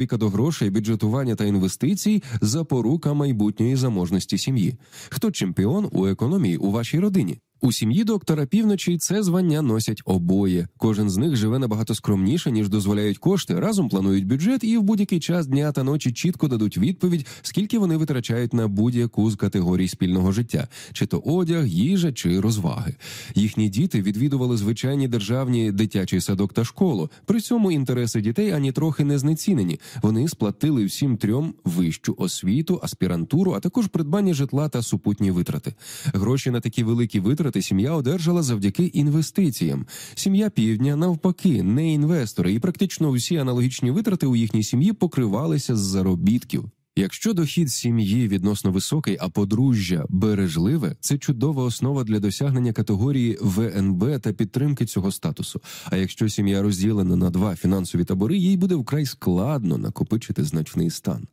Віка до грошей, бюджетування та інвестицій запорука майбутньої заможності сім'ї. Хто чемпіон у економії у вашій родині? У сім'ї доктора півночі це звання носять обоє. Кожен з них живе набагато скромніше, ніж дозволяють кошти. Разом планують бюджет і в будь-який час дня та ночі чітко дадуть відповідь, скільки вони витрачають на будь-яку з категорій спільного життя, чи то одяг, їжа чи розваги. Їхні діти відвідували звичайні державні дитячий садок та школу. При цьому інтереси дітей ані трохи не знецінені. Вони сплатили всім трьом вищу освіту, аспірантуру, а також придбання житла та супутні витрати. Гроші на такі великі витрати витрати сім'я одержала завдяки інвестиціям. Сім'я півдня навпаки, не інвестори, і практично всі аналогічні витрати у їхній сім'ї покривалися з заробітків. Якщо дохід сім'ї відносно високий, а подружжя бережливе, це чудова основа для досягнення категорії ВНБ та підтримки цього статусу. А якщо сім'я розділена на два фінансові табори, їй буде вкрай складно накопичити значний стан.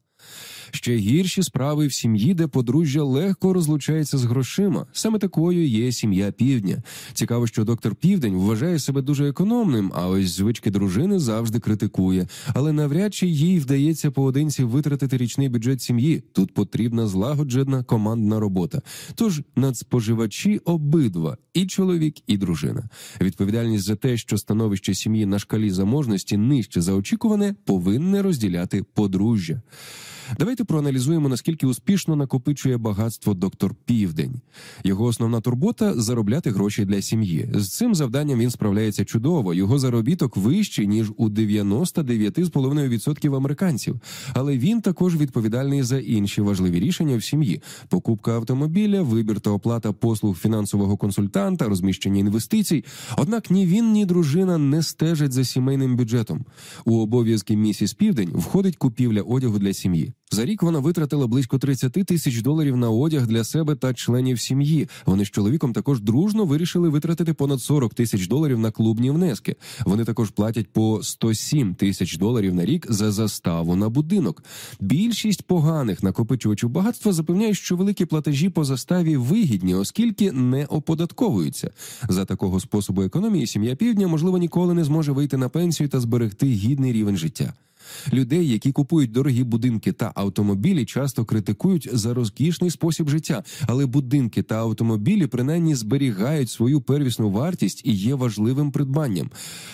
Ще гірші справи в сім'ї, де подружжя легко розлучається з грошима. Саме такою є сім'я півдня. Цікаво, що доктор Південь вважає себе дуже економним, а ось звички дружини завжди критикує. Але навряд чи їй вдається поодинці витратити річний бюджет сім'ї. Тут потрібна злагоджена командна робота. Тож надспоживачі обидва і чоловік, і дружина. Відповідальність за те, що становище сім'ї на шкалі заможності нижче за очікуване, повинне розділяти подружжя. Давайте проаналізуємо, наскільки успішно накопичує багатство доктор Південь. Його основна турбота заробляти гроші для сім'ї. З цим завданням він справляється чудово. Його заробіток вищий ніж у 99,5% американців. Але він також відповідальний за інші важливі рішення в сім'ї: покупка автомобіля, вибір та оплата послуг фінансового консультанта, розміщення інвестицій. Однак ні він, ні дружина не стежать за сімейним бюджетом. У обов'язки місіс Південь входить купівля одягу для сім'ї. За рік вона витратила близько 30 тисяч доларів на одяг для себе та членів сім'ї. Вони з чоловіком також дружно вирішили витратити понад 40 тисяч доларів на клубні внески. Вони також платять по 107 тисяч доларів на рік за заставу на будинок. Більшість поганих накопичувачів багатства запевняє, що великі платежі по заставі вигідні, оскільки не оподатковуються. За такого способу економії сім'я півдня можливо ніколи не зможе вийти на пенсію та зберегти гідний рівень життя. Людей, які купують дорогі будинки та автомобілі, часто критикують за розкішний спосіб життя, але будинки та автомобілі принаймні зберігають свою первісну вартість і є важливим придбанням.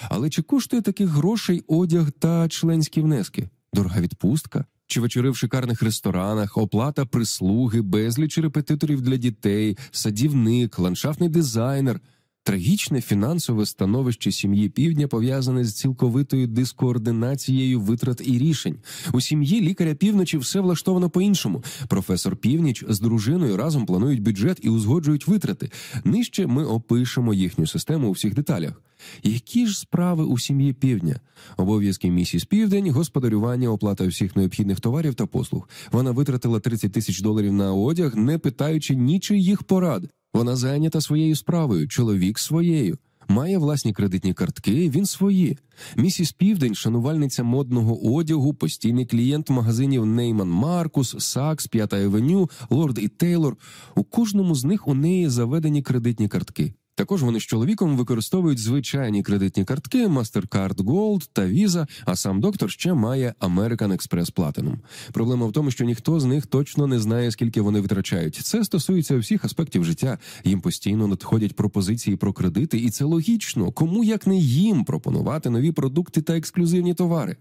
Але чи коштує таких грошей одяг та членські внески? Дорога відпустка? Чи вечори в шикарних ресторанах, оплата прислуги, безліч репетиторів для дітей, садівник, ландшафтний дизайнер. Трагічне фінансове становище сім'ї півдня пов'язане з цілковитою дискоординацією витрат і рішень. У сім'ї лікаря півночі все влаштовано по-іншому. Професор північ з дружиною разом планують бюджет і узгоджують витрати. Нижче ми опишемо їхню систему у всіх деталях. Які ж справи у сім'ї півдня? Обов'язки місіс Південь, господарювання, оплата всіх необхідних товарів та послуг. Вона витратила 30 тисяч доларів на одяг, не питаючи нічиїх порад. Вона зайнята своєю справою, чоловік своєю. Має власні кредитні картки, він свої. Місіс Південь, шанувальниця модного одягу, постійний клієнт магазинів Нейман Маркус, Сакс, П'ята Евеню, Лорд і Тейлор. У кожному з них у неї заведені кредитні картки. Також вони з чоловіком використовують звичайні кредитні картки MasterCard Gold та Visa, а сам доктор ще має American Express Platinum. Проблема в тому, що ніхто з них точно не знає, скільки вони витрачають. Це стосується всіх аспектів життя. Їм постійно надходять пропозиції про кредити, і це логічно. Кому як не їм пропонувати нові продукти та ексклюзивні товари?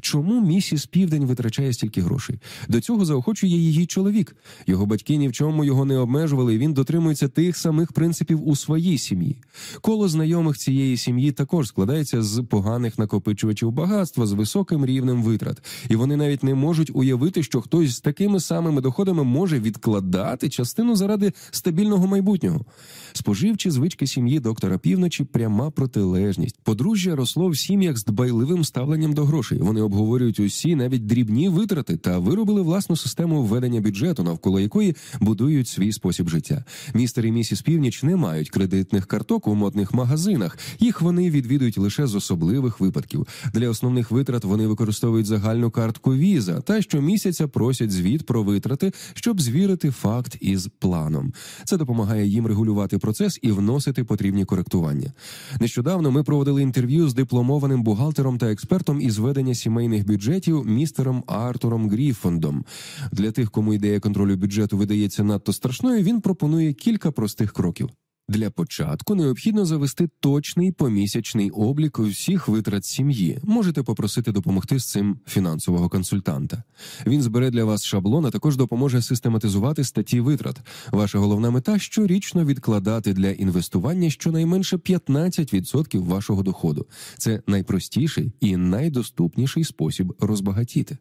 Чому місіс Південь витрачає стільки грошей? До цього заохочує її чоловік. Його батьки ні в чому його не обмежували. і Він дотримується тих самих принципів у своїй сім'ї. Коло знайомих цієї сім'ї також складається з поганих накопичувачів багатства з високим рівнем витрат, і вони навіть не можуть уявити, що хтось з такими самими доходами може відкладати частину заради стабільного майбутнього. Споживчі звички сім'ї доктора півночі пряма протилежність. Подружжя росло в сім'ях з дбайливим ставленням до грошей. Вони обговорюють усі навіть дрібні витрати та виробили власну систему введення бюджету, навколо якої будують свій спосіб життя. Містер і місіс Північ не мають кредит кредитних карток у модних магазинах. Їх вони відвідують лише з особливих випадків. Для основних витрат вони використовують загальну картку віза та щомісяця просять звіт про витрати, щоб звірити факт із планом. Це допомагає їм регулювати процес і вносити потрібні коректування. Нещодавно ми проводили інтерв'ю з дипломованим бухгалтером та експертом із ведення сімейних бюджетів містером Артуром Гріфондом. Для тих, кому ідея контролю бюджету видається надто страшною, він пропонує кілька простих кроків. Для початку необхідно завести точний помісячний облік всіх витрат сім'ї. Можете попросити допомогти з цим фінансового консультанта. Він збере для вас шаблон, а також допоможе систематизувати статті витрат. Ваша головна мета щорічно відкладати для інвестування щонайменше 15% вашого доходу. Це найпростіший і найдоступніший спосіб розбагатіти.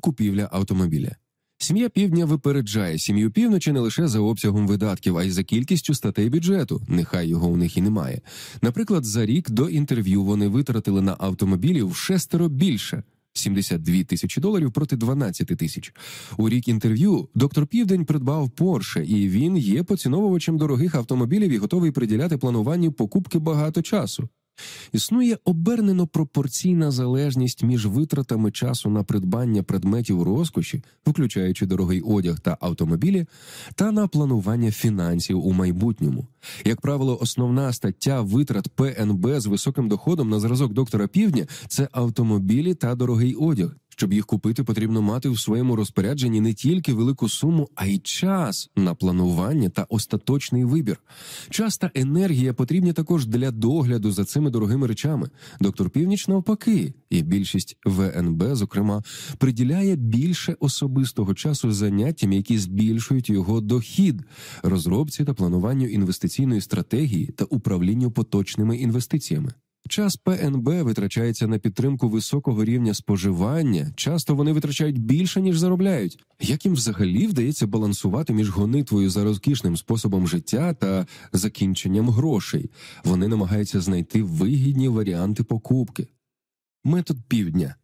Купівля автомобіля. Сім'я півдня випереджає сім'ю півночі не лише за обсягом видатків, а й за кількістю статей бюджету. Нехай його у них і немає. Наприклад, за рік до інтерв'ю вони витратили на автомобілі в шестеро більше. 72 тисячі доларів проти 12 тисяч. У рік інтерв'ю доктор Південь придбав Порше, і він є поціновувачем дорогих автомобілів і готовий приділяти плануванню покупки багато часу. Існує обернено пропорційна залежність між витратами часу на придбання предметів розкоші, включаючи дорогий одяг та автомобілі, та на планування фінансів у майбутньому. Як правило, основна стаття витрат ПНБ з високим доходом на зразок доктора Півдня це автомобілі та дорогий одяг. Щоб їх купити, потрібно мати в своєму розпорядженні не тільки велику суму, а й час на планування та остаточний вибір. Час та енергія потрібні також для догляду за цими дорогими речами. Доктор Північ навпаки, і більшість ВНБ, зокрема, приділяє більше особистого часу заняттям, які збільшують його дохід, розробці та плануванню інвестиційної стратегії та управлінню поточними інвестиціями. Час ПНБ витрачається на підтримку високого рівня споживання. Часто вони витрачають більше ніж заробляють. Як їм взагалі вдається балансувати між гонитвою за розкішним способом життя та закінченням грошей? Вони намагаються знайти вигідні варіанти покупки. Метод півдня.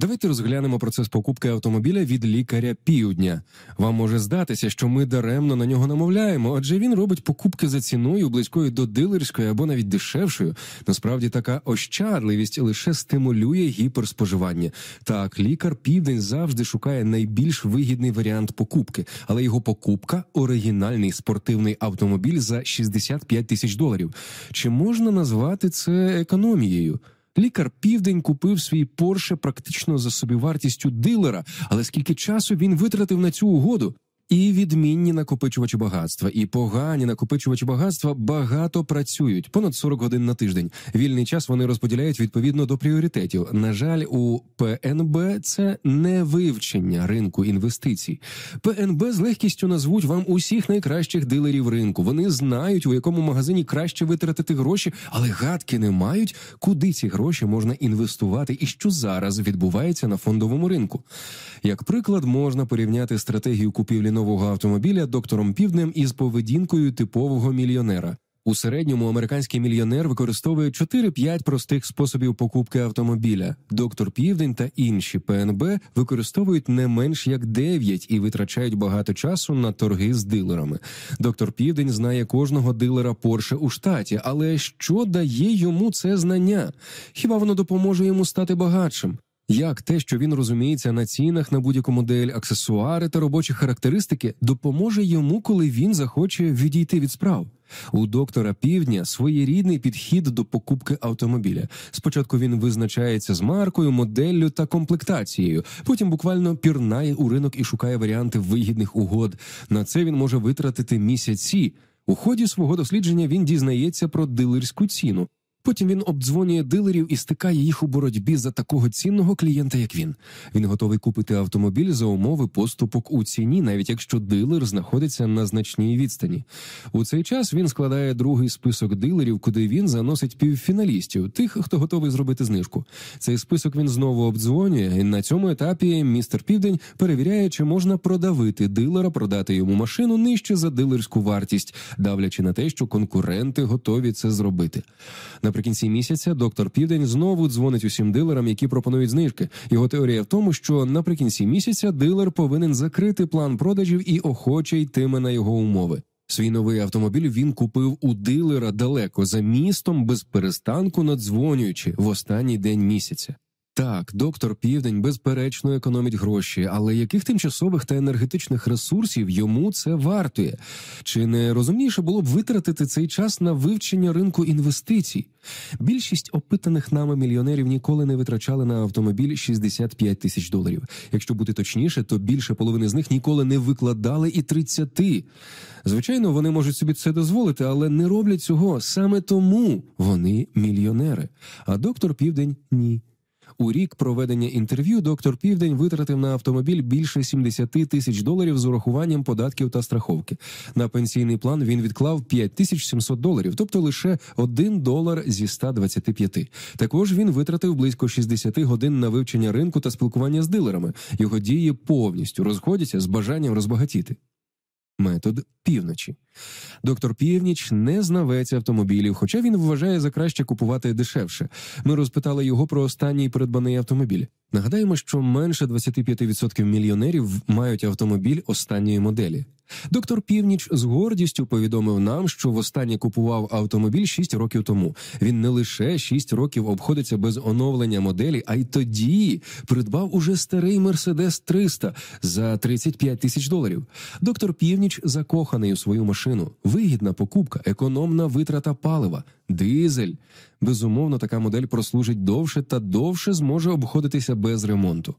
Давайте розглянемо процес покупки автомобіля від лікаря півдня. Вам може здатися, що ми даремно на нього намовляємо, адже він робить покупки за ціною близькою до дилерської або навіть дешевшою. Насправді така ощадливість лише стимулює гіперспоживання. Так, лікар південь завжди шукає найбільш вигідний варіант покупки, але його покупка оригінальний спортивний автомобіль за 65 тисяч доларів. Чи можна назвати це економією? Лікар південь купив свій Порше практично за собівартістю дилера, але скільки часу він витратив на цю угоду? І відмінні накопичувачі багатства, і погані накопичувачі багатства багато працюють понад 40 годин на тиждень. Вільний час вони розподіляють відповідно до пріоритетів. На жаль, у ПНБ це не вивчення ринку інвестицій. ПНБ з легкістю назвуть вам усіх найкращих дилерів ринку. Вони знають, у якому магазині краще витратити гроші, але гадки не мають, куди ці гроші можна інвестувати і що зараз відбувається на фондовому ринку. Як приклад, можна порівняти стратегію купівлі нового автомобіля доктором Півднем із поведінкою типового мільйонера. У середньому американський мільйонер використовує 4-5 простих способів покупки автомобіля. Доктор Південь та інші ПНБ використовують не менш як 9 і витрачають багато часу на торги з дилерами. Доктор Південь знає кожного дилера Порше у штаті, але що дає йому це знання? Хіба воно допоможе йому стати багатшим? Як те, що він розуміється на цінах на будь-яку модель, аксесуари та робочі характеристики, допоможе йому, коли він захоче відійти від справ. У доктора Півдня своєрідний підхід до покупки автомобіля. Спочатку він визначається з маркою, моделлю та комплектацією. Потім буквально пірнає у ринок і шукає варіанти вигідних угод. На це він може витратити місяці. У ході свого дослідження він дізнається про дилерську ціну. Потім він обдзвонює дилерів і стикає їх у боротьбі за такого цінного клієнта, як він. Він готовий купити автомобіль за умови поступок у ціні, навіть якщо дилер знаходиться на значній відстані. У цей час він складає другий список дилерів, куди він заносить півфіналістів, тих, хто готовий зробити знижку. Цей список він знову обдзвонює, і на цьому етапі містер Південь перевіряє, чи можна продавити дилера, продати йому машину нижче за дилерську вартість, давлячи на те, що конкуренти готові це зробити. Наприкінці місяця доктор Південь знову дзвонить усім дилерам, які пропонують знижки. Його теорія в тому, що наприкінці місяця дилер повинен закрити план продажів і охоче йтиме на його умови. Свій новий автомобіль він купив у дилера далеко за містом без перестанку надзвонюючи в останній день місяця. Так, доктор Південь безперечно економить гроші, але яких тимчасових та енергетичних ресурсів йому це вартує? Чи не розумніше було б витратити цей час на вивчення ринку інвестицій? Більшість опитаних нами мільйонерів ніколи не витрачали на автомобіль 65 тисяч доларів. Якщо бути точніше, то більше половини з них ніколи не викладали і 30. Звичайно, вони можуть собі це дозволити, але не роблять цього саме тому вони мільйонери. А доктор Південь ні. У рік проведення інтерв'ю доктор Південь витратив на автомобіль більше 70 тисяч доларів з урахуванням податків та страховки. На пенсійний план він відклав 5700 доларів, тобто лише 1 долар зі 125. Також він витратив близько 60 годин на вивчення ринку та спілкування з дилерами. Його дії повністю розходяться з бажанням розбагатіти. Метод півночі. Доктор Північ не знавець автомобілів, хоча він вважає за краще купувати дешевше. Ми розпитали його про останній придбаний автомобіль. Нагадаємо, що менше 25% мільйонерів мають автомобіль останньої моделі. Доктор Північ з гордістю повідомив нам, що востаннє купував автомобіль 6 років тому. Він не лише 6 років обходиться без оновлення моделі, а й тоді придбав уже старий Мерседес 300 за 35 тисяч доларів. Доктор Північ закоханий у свою машину. Вигідна покупка, економна витрата палива, дизель. Безумовно, така модель прослужить довше та довше зможе обходитися без ремонту.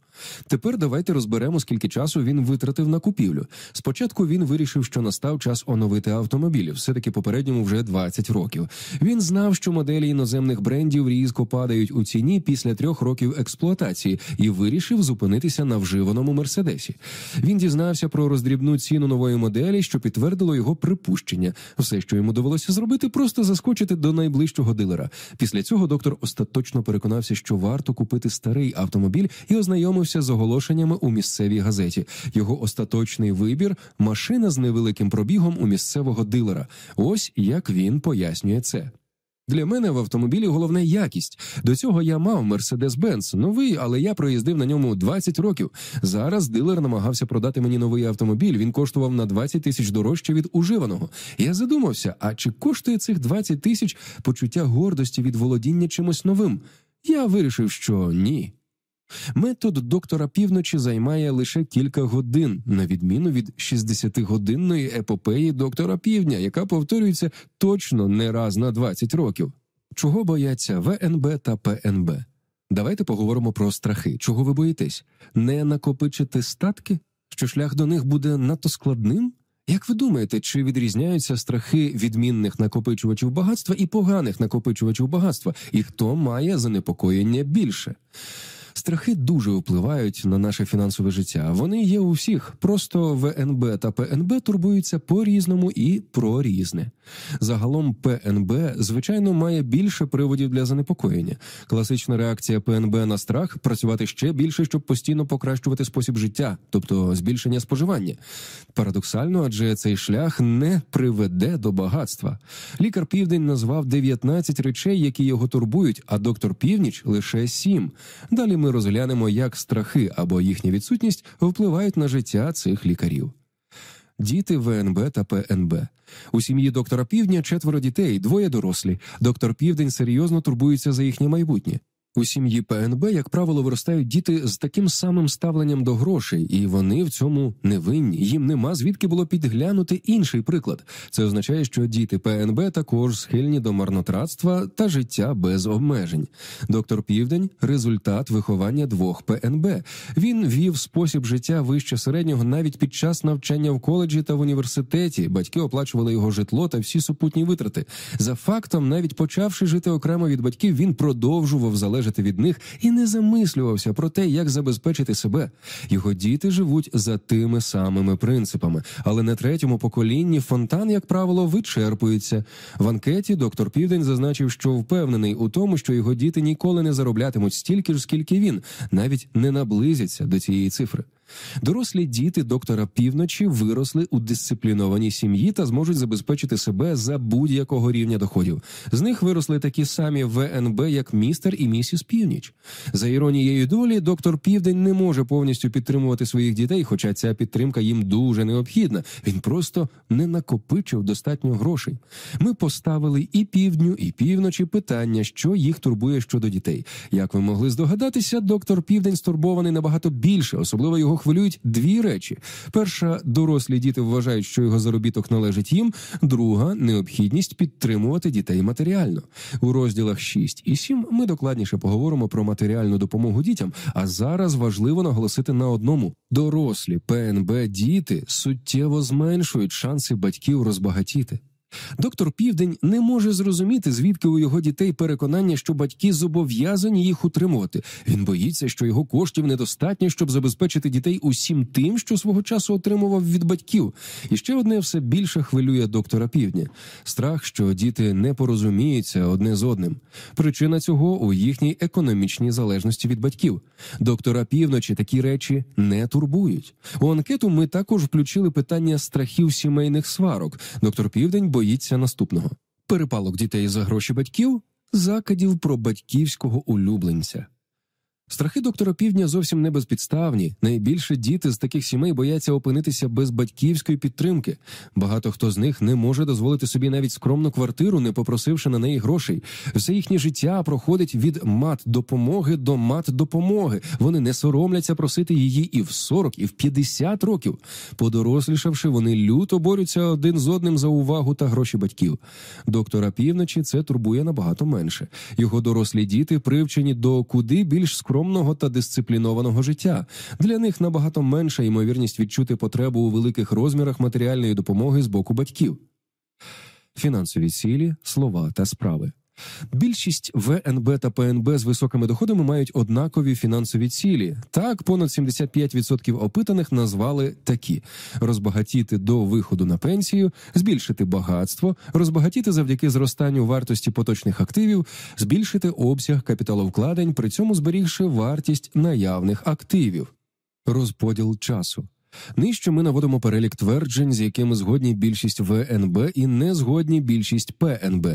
Тепер давайте розберемо, скільки часу він витратив на купівлю. Спочатку він вирішив, що настав час оновити автомобіль. Все таки попередньому вже 20 років. Він знав, що моделі іноземних брендів різко падають у ціні після трьох років експлуатації, і вирішив зупинитися на вживаному мерседесі. Він дізнався про роздрібну ціну нової моделі, що підтвердило його припущення. Все, що йому довелося зробити, просто заскочити до найближчого дилера. Після цього доктор остаточно переконався, що варто купити старий автомобіль і ознайомився з оголошеннями у місцевій газеті. Його остаточний вибір машина з невеликим пробігом у місцевого дилера. Ось як він пояснює це. Для мене в автомобілі головне якість. До цього я мав Mercedes-Benz, новий, але я проїздив на ньому 20 років. Зараз дилер намагався продати мені новий автомобіль. Він коштував на 20 тисяч дорожче від уживаного. Я задумався: а чи коштує цих 20 тисяч почуття гордості від володіння чимось новим? Я вирішив, що ні. Метод доктора півночі займає лише кілька годин, на відміну від 60-годинної епопеї доктора Півдня, яка повторюється точно не раз на 20 років. Чого бояться ВНБ та ПНБ? Давайте поговоримо про страхи. Чого ви боїтесь? Не накопичити статки? Що шлях до них буде надто складним? Як ви думаєте, чи відрізняються страхи відмінних накопичувачів багатства і поганих накопичувачів багатства, і хто має занепокоєння більше? Страхи дуже впливають на наше фінансове життя. Вони є у всіх. Просто ВНБ та ПНБ турбуються по різному і про різне. Загалом ПНБ звичайно має більше приводів для занепокоєння. Класична реакція ПНБ на страх працювати ще більше, щоб постійно покращувати спосіб життя, тобто збільшення споживання. Парадоксально, адже цей шлях не приведе до багатства. Лікар Південь назвав 19 речей, які його турбують, а доктор Північ лише 7. Далі ми розглянемо, як страхи або їхня відсутність впливають на життя цих лікарів. Діти ВНБ та ПНБ у сім'ї доктора Півдня четверо дітей, двоє дорослі. Доктор Південь серйозно турбується за їхнє майбутнє. У сім'ї ПНБ, як правило, виростають діти з таким самим ставленням до грошей, і вони в цьому не винні. Їм нема звідки було підглянути інший приклад. Це означає, що діти ПНБ також схильні до марнотратства та життя без обмежень. Доктор Південь результат виховання двох ПНБ. Він вів спосіб життя вище середнього навіть під час навчання в коледжі та в університеті. Батьки оплачували його житло та всі супутні витрати. За фактом, навіть почавши жити окремо від батьків, він продовжував залежати залежати від них і не замислювався про те, як забезпечити себе. Його діти живуть за тими самими принципами, але на третьому поколінні фонтан, як правило, вичерпується. В анкеті доктор Південь зазначив, що впевнений у тому, що його діти ніколи не зароблятимуть стільки ж, скільки він, навіть не наблизяться до цієї цифри. Дорослі діти доктора півночі виросли у дисциплінованій сім'ї та зможуть забезпечити себе за будь-якого рівня доходів. З них виросли такі самі ВНБ, як містер і місіс Північ. За іронією долі, доктор Південь не може повністю підтримувати своїх дітей, хоча ця підтримка їм дуже необхідна. Він просто не накопичив достатньо грошей. Ми поставили і півдню, і півночі питання, що їх турбує щодо дітей. Як ви могли здогадатися, доктор Південь стурбований набагато більше, особливо його хвилюють дві речі: перша, дорослі діти вважають, що його заробіток належить їм. Друга необхідність підтримувати дітей матеріально. У розділах 6 і 7 ми докладніше поговоримо про матеріальну допомогу дітям. А зараз важливо наголосити на одному: дорослі ПНБ діти суттєво зменшують шанси батьків розбагатіти. Доктор Південь не може зрозуміти, звідки у його дітей переконання, що батьки зобов'язані їх утримувати. Він боїться, що його коштів недостатньо, щоб забезпечити дітей усім тим, що свого часу отримував від батьків. І ще одне все більше хвилює доктора Півдня: страх, що діти не порозуміються одне з одним. Причина цього у їхній економічній залежності від батьків. Доктора півночі такі речі не турбують. У анкету ми також включили питання страхів сімейних сварок. Доктор Південь боїться наступного: перепалок дітей за гроші батьків, закидів про батьківського улюбленця. Страхи доктора Півдня зовсім не безпідставні. Найбільше діти з таких сімей бояться опинитися без батьківської підтримки. Багато хто з них не може дозволити собі навіть скромну квартиру, не попросивши на неї грошей. Все їхнє життя проходить від мат допомоги до мат допомоги. Вони не соромляться просити її і в 40, і в 50 років. Подорослішавши, вони люто борються один з одним за увагу та гроші батьків. Доктора півночі це турбує набагато менше. Його дорослі діти привчені до куди більш скромних скромного та дисциплінованого життя. Для них набагато менша ймовірність відчути потребу у великих розмірах матеріальної допомоги з боку батьків. Фінансові цілі, слова та справи. Більшість ВНБ та ПНБ з високими доходами мають однакові фінансові цілі. Так, понад 75% опитаних назвали такі: розбагатіти до виходу на пенсію, збільшити багатство, розбагатіти завдяки зростанню вартості поточних активів, збільшити обсяг капіталовкладень, при цьому зберігши вартість наявних активів, розподіл часу. Нижче ми наводимо перелік тверджень, з якими згодні більшість ВНБ і не згодні більшість ПНБ.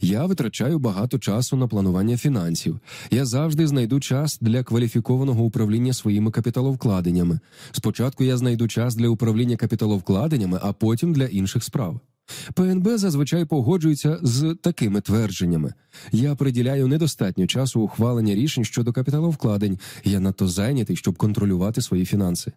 Я витрачаю багато часу на планування фінансів. Я завжди знайду час для кваліфікованого управління своїми капіталовкладеннями. Спочатку я знайду час для управління капіталовкладеннями, а потім для інших справ. ПНБ зазвичай погоджується з такими твердженнями: я приділяю недостатньо часу ухвалення рішень щодо капіталовкладень. Я надто зайнятий, щоб контролювати свої фінанси.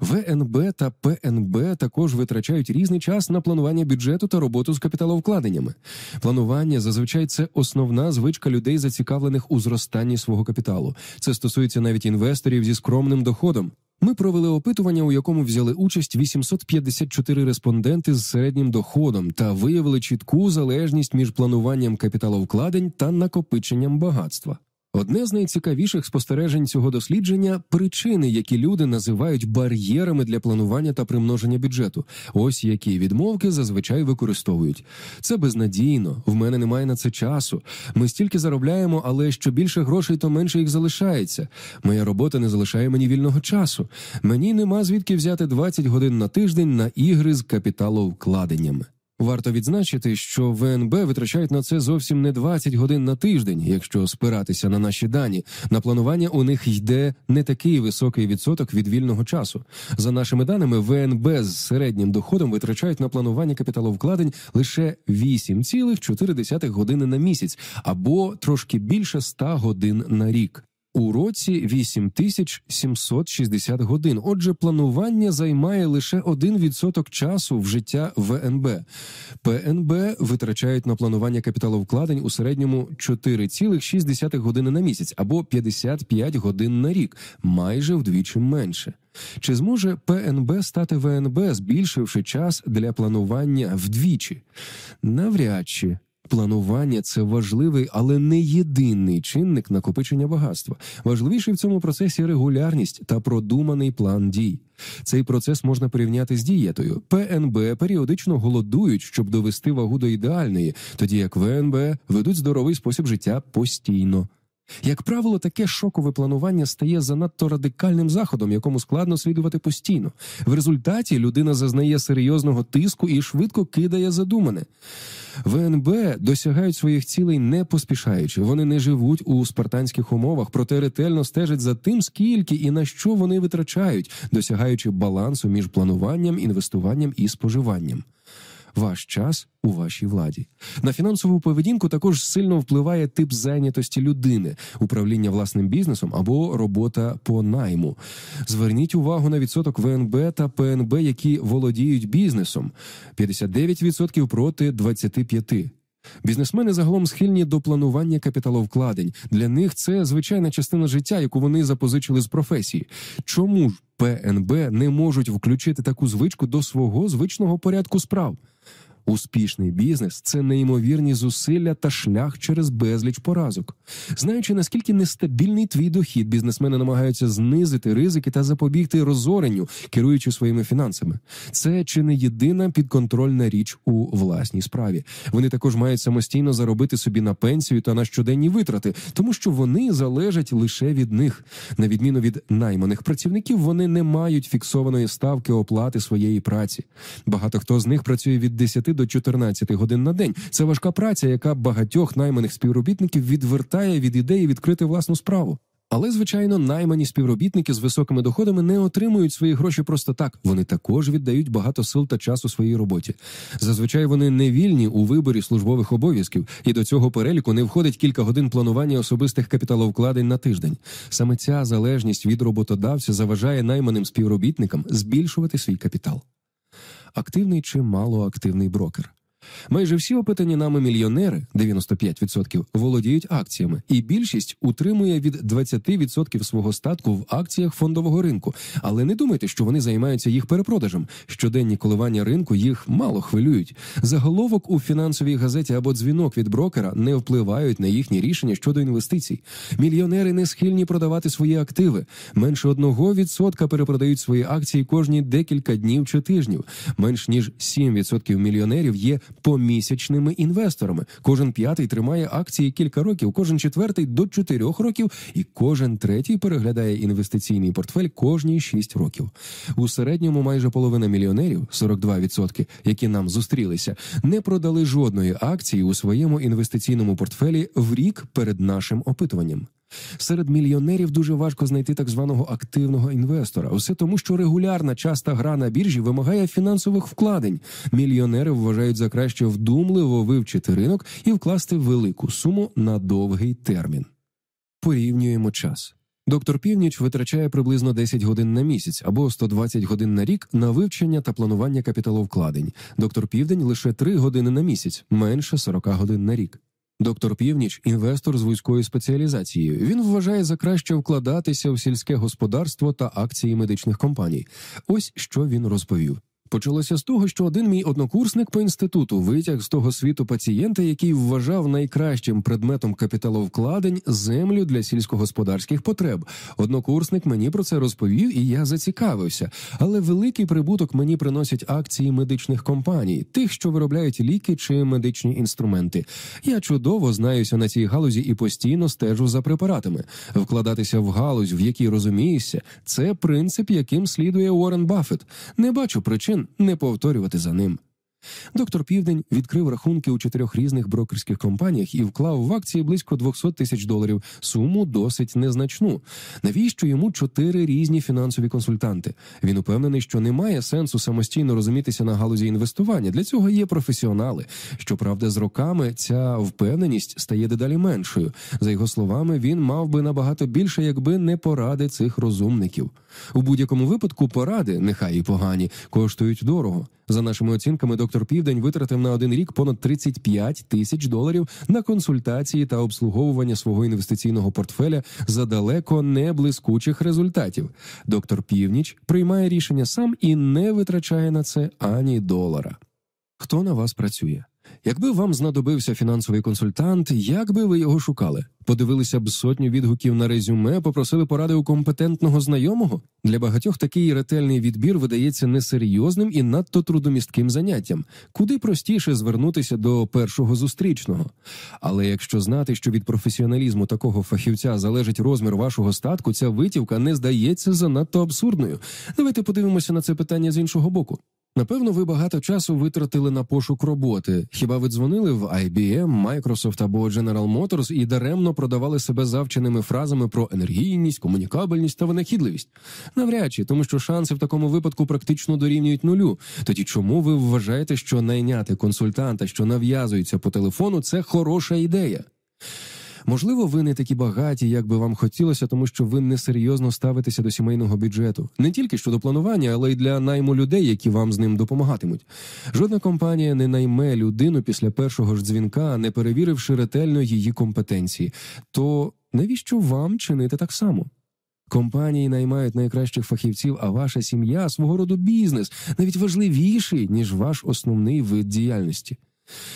ВНБ та ПНБ також витрачають різний час на планування бюджету та роботу з капіталовкладеннями. Планування зазвичай це основна звичка людей, зацікавлених у зростанні свого капіталу. Це стосується навіть інвесторів зі скромним доходом. Ми провели опитування, у якому взяли участь 854 респонденти з середнім доходом та виявили чітку залежність між плануванням капіталовкладень та накопиченням багатства. Одне з найцікавіших спостережень цього дослідження причини, які люди називають бар'єрами для планування та примноження бюджету. Ось які відмовки зазвичай використовують. Це безнадійно, в мене немає на це часу. Ми стільки заробляємо, але що більше грошей, то менше їх залишається. Моя робота не залишає мені вільного часу. Мені нема звідки взяти 20 годин на тиждень на ігри з капіталовкладеннями. Варто відзначити, що ВНБ витрачають на це зовсім не 20 годин на тиждень, якщо спиратися на наші дані. На планування у них йде не такий високий відсоток від вільного часу. За нашими даними, ВНБ з середнім доходом витрачають на планування капіталовкладень лише 8,4 години на місяць або трошки більше 100 годин на рік. У році 8760 годин. Отже, планування займає лише 1% часу в життя ВНБ. ПНБ витрачають на планування капіталовкладень у середньому 4,6 години на місяць або 55 годин на рік, майже вдвічі менше. Чи зможе ПНБ стати ВНБ, збільшивши час для планування вдвічі? Навряд чи. Планування це важливий, але не єдиний чинник накопичення багатства. Важливіший в цьому процесі регулярність та продуманий план дій. Цей процес можна порівняти з дієтою. ПНБ періодично голодують, щоб довести вагу до ідеальної, тоді як ВНБ ведуть здоровий спосіб життя постійно. Як правило, таке шокове планування стає занадто радикальним заходом, якому складно слідувати постійно. В результаті людина зазнає серйозного тиску і швидко кидає задумане. ВНБ досягають своїх цілей не поспішаючи. Вони не живуть у спартанських умовах, проте ретельно стежать за тим, скільки і на що вони витрачають, досягаючи балансу між плануванням, інвестуванням і споживанням ваш час у вашій владі. На фінансову поведінку також сильно впливає тип зайнятості людини, управління власним бізнесом або робота по найму. Зверніть увагу на відсоток ВНБ та ПНБ, які володіють бізнесом: 59% проти 25%. Бізнесмени загалом схильні до планування капіталовкладень. Для них це звичайна частина життя, яку вони запозичили з професії. Чому ж ПНБ не можуть включити таку звичку до свого звичного порядку справ? Успішний бізнес це неймовірні зусилля та шлях через безліч поразок. Знаючи наскільки нестабільний твій дохід, бізнесмени намагаються знизити ризики та запобігти розоренню, керуючи своїми фінансами. Це чи не єдина підконтрольна річ у власній справі. Вони також мають самостійно заробити собі на пенсію та на щоденні витрати, тому що вони залежать лише від них. На відміну від найманих працівників, вони не мають фіксованої ставки оплати своєї праці. Багато хто з них працює від 10 до 14 годин на день. Це важка праця, яка багатьох найманих співробітників відвертає від ідеї відкрити власну справу. Але, звичайно, наймані співробітники з високими доходами не отримують свої гроші просто так. Вони також віддають багато сил та часу своїй роботі. Зазвичай вони не вільні у виборі службових обов'язків, і до цього переліку не входить кілька годин планування особистих капіталовкладень на тиждень. Саме ця залежність від роботодавця заважає найманим співробітникам збільшувати свій капітал активний чи малоактивний брокер. Майже всі опитані нами мільйонери 95%, володіють акціями, і більшість утримує від 20% свого статку в акціях фондового ринку. Але не думайте, що вони займаються їх перепродажем. Щоденні коливання ринку їх мало хвилюють. Заголовок у фінансовій газеті або дзвінок від брокера не впливають на їхні рішення щодо інвестицій. Мільйонери не схильні продавати свої активи. Менше одного відсотка перепродають свої акції кожні декілька днів чи тижнів. Менш ніж 7% мільйонерів є помісячними інвесторами. Кожен п'ятий тримає акції кілька років, кожен четвертий до чотирьох років, і кожен третій переглядає інвестиційний портфель кожні шість років. У середньому майже половина мільйонерів 42%, які нам зустрілися, не продали жодної акції у своєму інвестиційному портфелі в рік перед нашим опитуванням. Серед мільйонерів дуже важко знайти так званого активного інвестора. Все тому, що регулярна часта гра на біржі вимагає фінансових вкладень. Мільйонери вважають за краще вдумливо вивчити ринок і вкласти велику суму на довгий термін. Порівнюємо час. Доктор Північ витрачає приблизно 10 годин на місяць або 120 годин на рік на вивчення та планування капіталовкладень. Доктор Південь лише 3 години на місяць, менше 40 годин на рік. Доктор Північ інвестор з вузькою спеціалізацією. Він вважає за краще вкладатися в сільське господарство та акції медичних компаній. Ось що він розповів. Почалося з того, що один мій однокурсник по інституту витяг з того світу пацієнта, який вважав найкращим предметом капіталовкладень землю для сільськогосподарських потреб. Однокурсник мені про це розповів, і я зацікавився. Але великий прибуток мені приносять акції медичних компаній, тих, що виробляють ліки чи медичні інструменти. Я чудово знаюся на цій галузі і постійно стежу за препаратами. Вкладатися в галузь, в якій розумієшся, це принцип, яким слідує Уоррен Баффет. Не бачу причин не повторювати за ним. Доктор Південь відкрив рахунки у чотирьох різних брокерських компаніях і вклав в акції близько 200 тисяч доларів. Суму досить незначну. Навіщо йому чотири різні фінансові консультанти? Він упевнений, що немає сенсу самостійно розумітися на галузі інвестування. Для цього є професіонали. Щоправда, з роками ця впевненість стає дедалі меншою. За його словами, він мав би набагато більше, якби не поради цих розумників. У будь-якому випадку поради, нехай і погані, коштують дорого. За нашими оцінками, доктор Південь витратив на один рік понад 35 тисяч доларів на консультації та обслуговування свого інвестиційного портфеля за далеко не блискучих результатів. Доктор Північ приймає рішення сам і не витрачає на це ані долара. Хто на вас працює? Якби вам знадобився фінансовий консультант, як би ви його шукали? Подивилися б сотню відгуків на резюме, попросили поради у компетентного знайомого? Для багатьох такий ретельний відбір видається несерйозним і надто трудомістким заняттям, куди простіше звернутися до першого зустрічного. Але якщо знати, що від професіоналізму такого фахівця залежить розмір вашого статку, ця витівка не здається занадто абсурдною. Давайте подивимося на це питання з іншого боку. Напевно, ви багато часу витратили на пошук роботи. Хіба ви дзвонили в IBM, Microsoft або General Motors і даремно продавали себе завченими фразами про енергійність, комунікабельність та винахідливість? Навряд чи, тому що шанси в такому випадку практично дорівнюють нулю. Тоді чому ви вважаєте, що найняти консультанта, що нав'язується по телефону, це хороша ідея? Можливо, ви не такі багаті, як би вам хотілося, тому що ви несерйозно ставитеся до сімейного бюджету, не тільки щодо планування, але й для найму людей, які вам з ним допомагатимуть. Жодна компанія не найме людину після першого ж дзвінка, не перевіривши ретельно її компетенції. То навіщо вам чинити так само? Компанії наймають найкращих фахівців, а ваша сім'я свого роду бізнес навіть важливіший ніж ваш основний вид діяльності.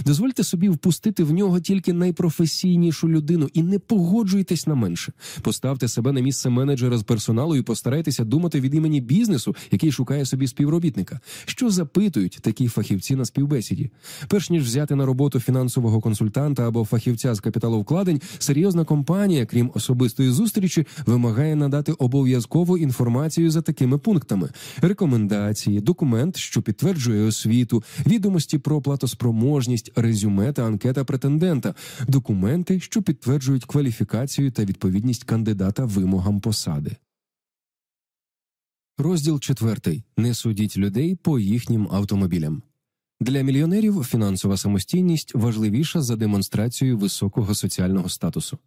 Дозвольте собі впустити в нього тільки найпрофесійнішу людину і не погоджуйтесь на менше. Поставте себе на місце менеджера з персоналу і постарайтеся думати від імені бізнесу, який шукає собі співробітника. Що запитують такі фахівці на співбесіді? Перш ніж взяти на роботу фінансового консультанта або фахівця з капіталовкладень, серйозна компанія, крім особистої зустрічі, вимагає надати обов'язкову інформацію за такими пунктами: рекомендації, документ, що підтверджує освіту, відомості про платоспроможність, спроможність, резюме та анкета претендента, документи, що підтверджують кваліфікацію та відповідність кандидата вимогам посади. Розділ четвертий. Не судіть людей по їхнім автомобілям. Для мільйонерів фінансова самостійність важливіша за демонстрацію високого соціального статусу.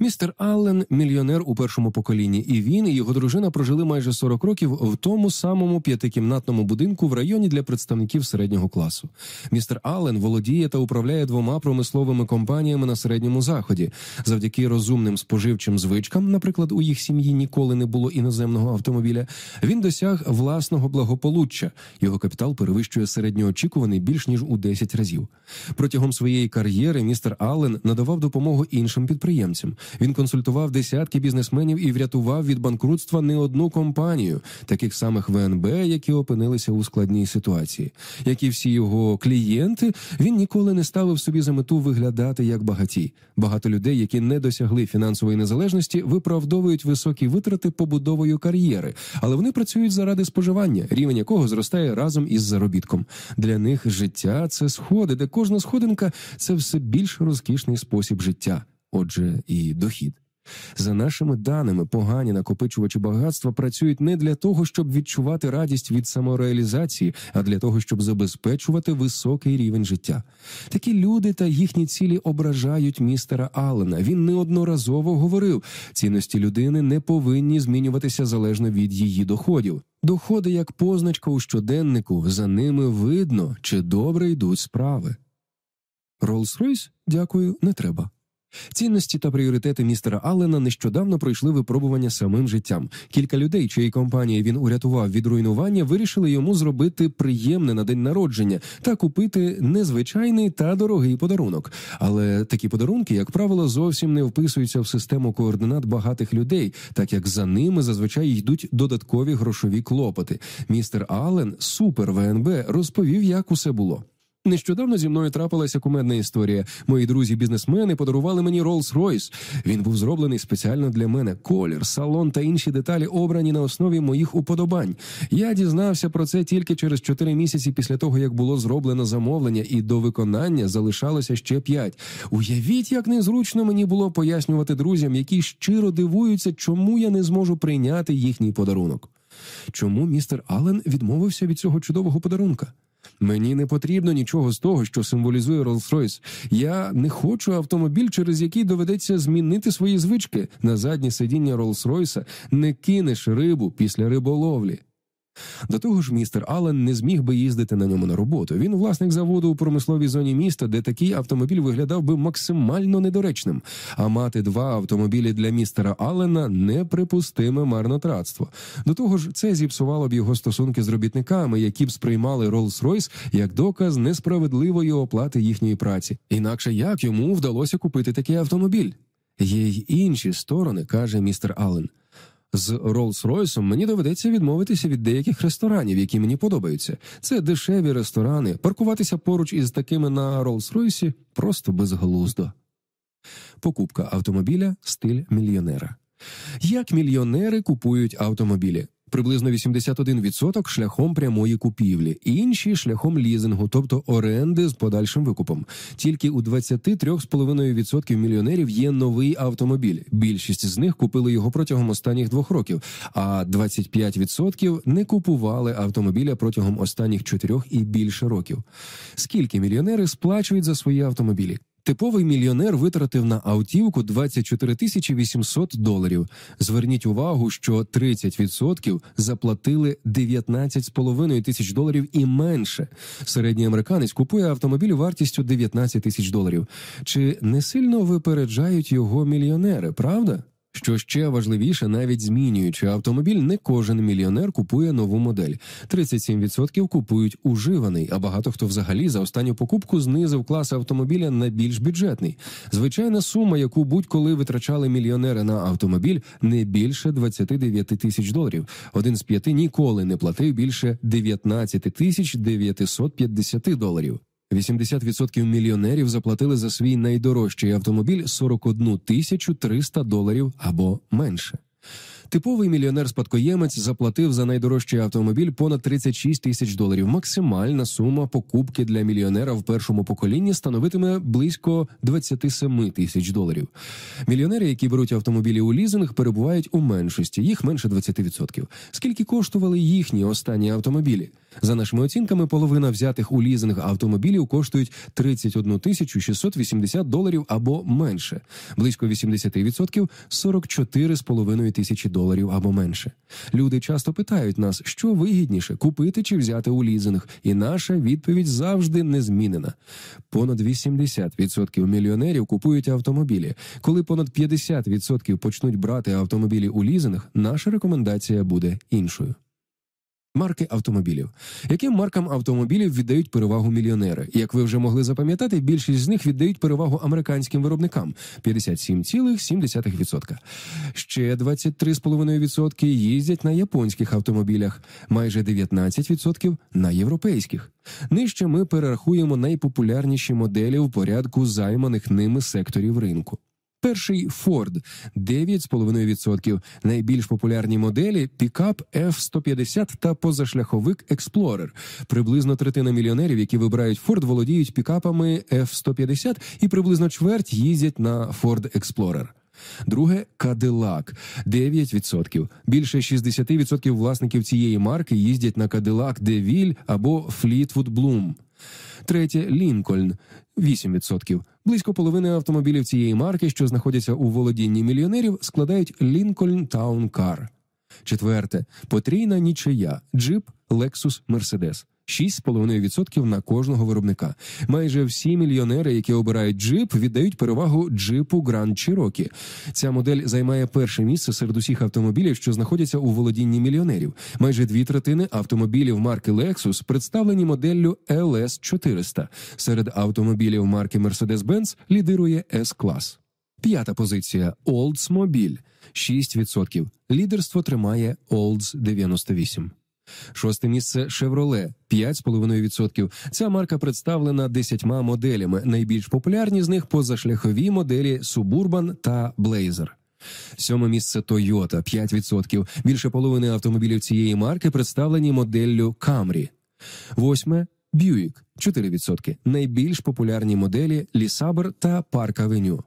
Містер Аллен мільйонер у першому поколінні, і він і його дружина прожили майже 40 років в тому самому п'ятикімнатному будинку в районі для представників середнього класу. Містер Аллен володіє та управляє двома промисловими компаніями на середньому заході. Завдяки розумним споживчим звичкам, наприклад, у їх сім'ї ніколи не було іноземного автомобіля. Він досяг власного благополуччя. Його капітал перевищує середньоочікуваний більш ніж у 10 разів. Протягом своєї кар'єри містер Аллен надавав допомогу іншим підприємцям підприємцям. Він консультував десятки бізнесменів і врятував від банкрутства не одну компанію, таких самих ВНБ, які опинилися у складній ситуації. Як і всі його клієнти, він ніколи не ставив собі за мету виглядати як багаті. Багато людей, які не досягли фінансової незалежності, виправдовують високі витрати побудовою кар'єри, але вони працюють заради споживання, рівень якого зростає разом із заробітком. Для них життя це сходи, де кожна сходинка це все більш розкішний спосіб життя отже, і дохід. За нашими даними, погані накопичувачі багатства працюють не для того, щоб відчувати радість від самореалізації, а для того, щоб забезпечувати високий рівень життя. Такі люди та їхні цілі ображають містера Аллена. Він неодноразово говорив: цінності людини не повинні змінюватися залежно від її доходів. Доходи як позначка у щоденнику, за ними видно, чи добре йдуть справи. Роллс-Ройс, дякую, не треба. Цінності та пріоритети містера Аллена нещодавно пройшли випробування самим життям. Кілька людей, чиї компанії він урятував від руйнування, вирішили йому зробити приємне на день народження та купити незвичайний та дорогий подарунок. Але такі подарунки, як правило, зовсім не вписуються в систему координат багатих людей, так як за ними зазвичай йдуть додаткові грошові клопоти. Містер Аллен, супер ВНБ, розповів, як усе було. Нещодавно зі мною трапилася кумедна історія. Мої друзі-бізнесмени подарували мені Rolls-Royce. Він був зроблений спеціально для мене. Колір, салон та інші деталі обрані на основі моїх уподобань. Я дізнався про це тільки через чотири місяці після того, як було зроблено замовлення, і до виконання залишалося ще п'ять. Уявіть, як незручно мені було пояснювати друзям, які щиро дивуються, чому я не зможу прийняти їхній подарунок. Чому містер Аллен відмовився від цього чудового подарунка? Мені не потрібно нічого з того, що символізує Rolls-Royce. Я не хочу автомобіль, через який доведеться змінити свої звички. На заднє сидіння Rolls-Royce не кинеш рибу після риболовлі. До того ж, містер Аллен не зміг би їздити на ньому на роботу. Він власник заводу у промисловій зоні міста, де такий автомобіль виглядав би максимально недоречним. А мати два автомобілі для містера Аллена неприпустиме марнотратство. До того ж, це зіпсувало б його стосунки з робітниками, які б сприймали Rolls-Royce як доказ несправедливої оплати їхньої праці. Інакше як йому вдалося купити такий автомобіль? Є й інші сторони, каже містер Аллен. З Rolls-Royce мені доведеться відмовитися від деяких ресторанів, які мені подобаються. Це дешеві ресторани. Паркуватися поруч із такими на Rolls-Royce просто безглуздо. Покупка автомобіля стиль мільйонера. Як мільйонери купують автомобілі? Приблизно 81% шляхом прямої купівлі, інші шляхом лізингу, тобто оренди з подальшим викупом. Тільки у 23,5% мільйонерів є новий автомобіль. Більшість з них купили його протягом останніх двох років, а 25% не купували автомобіля протягом останніх чотирьох і більше років. Скільки мільйонери сплачують за свої автомобілі? Типовий мільйонер витратив на автівку 24 тисячі 800 доларів. Зверніть увагу, що 30% заплатили 19,5 тисяч доларів і менше. Середній американець купує автомобіль вартістю 19 тисяч доларів. Чи не сильно випереджають його мільйонери? Правда? Що ще важливіше, навіть змінюючи автомобіль, не кожен мільйонер купує нову модель. 37% купують уживаний, а багато хто взагалі за останню покупку знизив клас автомобіля на більш бюджетний. Звичайна сума, яку будь-коли витрачали мільйонери на автомобіль, не більше 29 тисяч доларів. Один з п'яти ніколи не платив більше 19 тисяч 950 доларів. 80% мільйонерів заплатили за свій найдорожчий автомобіль 41 тисячу 300 доларів або менше. Типовий мільйонер-спадкоємець заплатив за найдорожчий автомобіль понад 36 тисяч доларів. Максимальна сума покупки для мільйонера в першому поколінні становитиме близько 27 тисяч доларів. Мільйонери, які беруть автомобілі у лізинг, перебувають у меншості, їх менше 20%. Скільки коштували їхні останні автомобілі? За нашими оцінками, половина взятих у лізинг автомобілів коштують 31 тисячу 680 доларів або менше. Близько 80% – 44,5 тисячі доларів або менше. Люди часто питають нас, що вигідніше купити чи взяти у лізинг, і наша відповідь завжди незмінена. Понад 80% мільйонерів купують автомобілі. Коли понад 50% почнуть брати автомобілі у лізинг, наша рекомендація буде іншою. Марки автомобілів. Яким маркам автомобілів віддають перевагу мільйонери? Як ви вже могли запам'ятати, більшість з них віддають перевагу американським виробникам 57,7%. Ще 23,5% їздять на японських автомобілях, майже 19% на європейських. Нижче ми перерахуємо найпопулярніші моделі в порядку займаних ними секторів ринку. Перший Ford – 9,5%. Найбільш популярні моделі пікап F-150 та позашляховик Explorer. Приблизно третина мільйонерів, які вибирають Ford, володіють пікапами F-150 і приблизно чверть їздять на Ford Explorer. Друге Cadillac – 9%. Більше 60% власників цієї марки їздять на Cadillac DeVille або Fleetwood Bloom. Третє Лінкольн 8%. Близько половини автомобілів цієї марки, що знаходяться у володінні мільйонерів, складають Лінкольн Таун Кар. Четверте потрійна нічия Джип лексус, Mercedes. 6,5% на кожного виробника. Майже всі мільйонери, які обирають джип, віддають перевагу джипу Grand Cherokee. Ця модель займає перше місце серед усіх автомобілів, що знаходяться у володінні мільйонерів. Майже дві третини автомобілів марки Lexus представлені моделлю LS 400. Серед автомобілів марки Mercedes-Benz лідирує S-клас. П'ята позиція Oldsmobile – 6%. Лідерство тримає Olds 98. Шосте місце Chevrolet – 5,5%. Ця марка представлена десятьма моделями. Найбільш популярні з них позашляхові моделі Suburban та Blazer. Сьоме місце Toyota – 5%. Більше половини автомобілів цієї марки представлені моделлю Camry. Восьме Buick – 4%. Найбільш популярні моделі Лісабр та Park Avenue.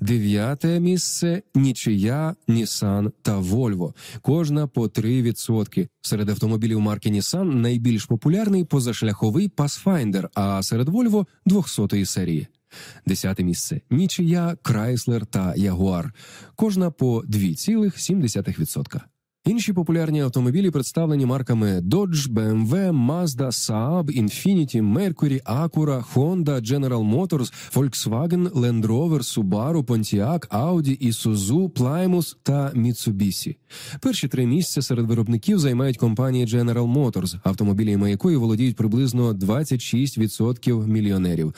Дев'яте місце нічия, Нісан та Вольво. Кожна по 3%. Серед автомобілів марки Нісан найбільш популярний позашляховий Pathfinder, а серед Вольво 200-ї серії. Десяте місце нічия, Крайслер та Ягуар. Кожна по 2,7%. Інші популярні автомобілі представлені марками Dodge, BMW, Mazda, Saab, Infiniti, Mercury, Acura, Honda, General Motors, Volkswagen, Land Rover, Subaru, Pontiac, Audi, Isuzu, Plymouth та Mitsubishi. Перші три місця серед виробників займають компанії General Motors, автомобілями якої володіють приблизно 26% мільйонерів,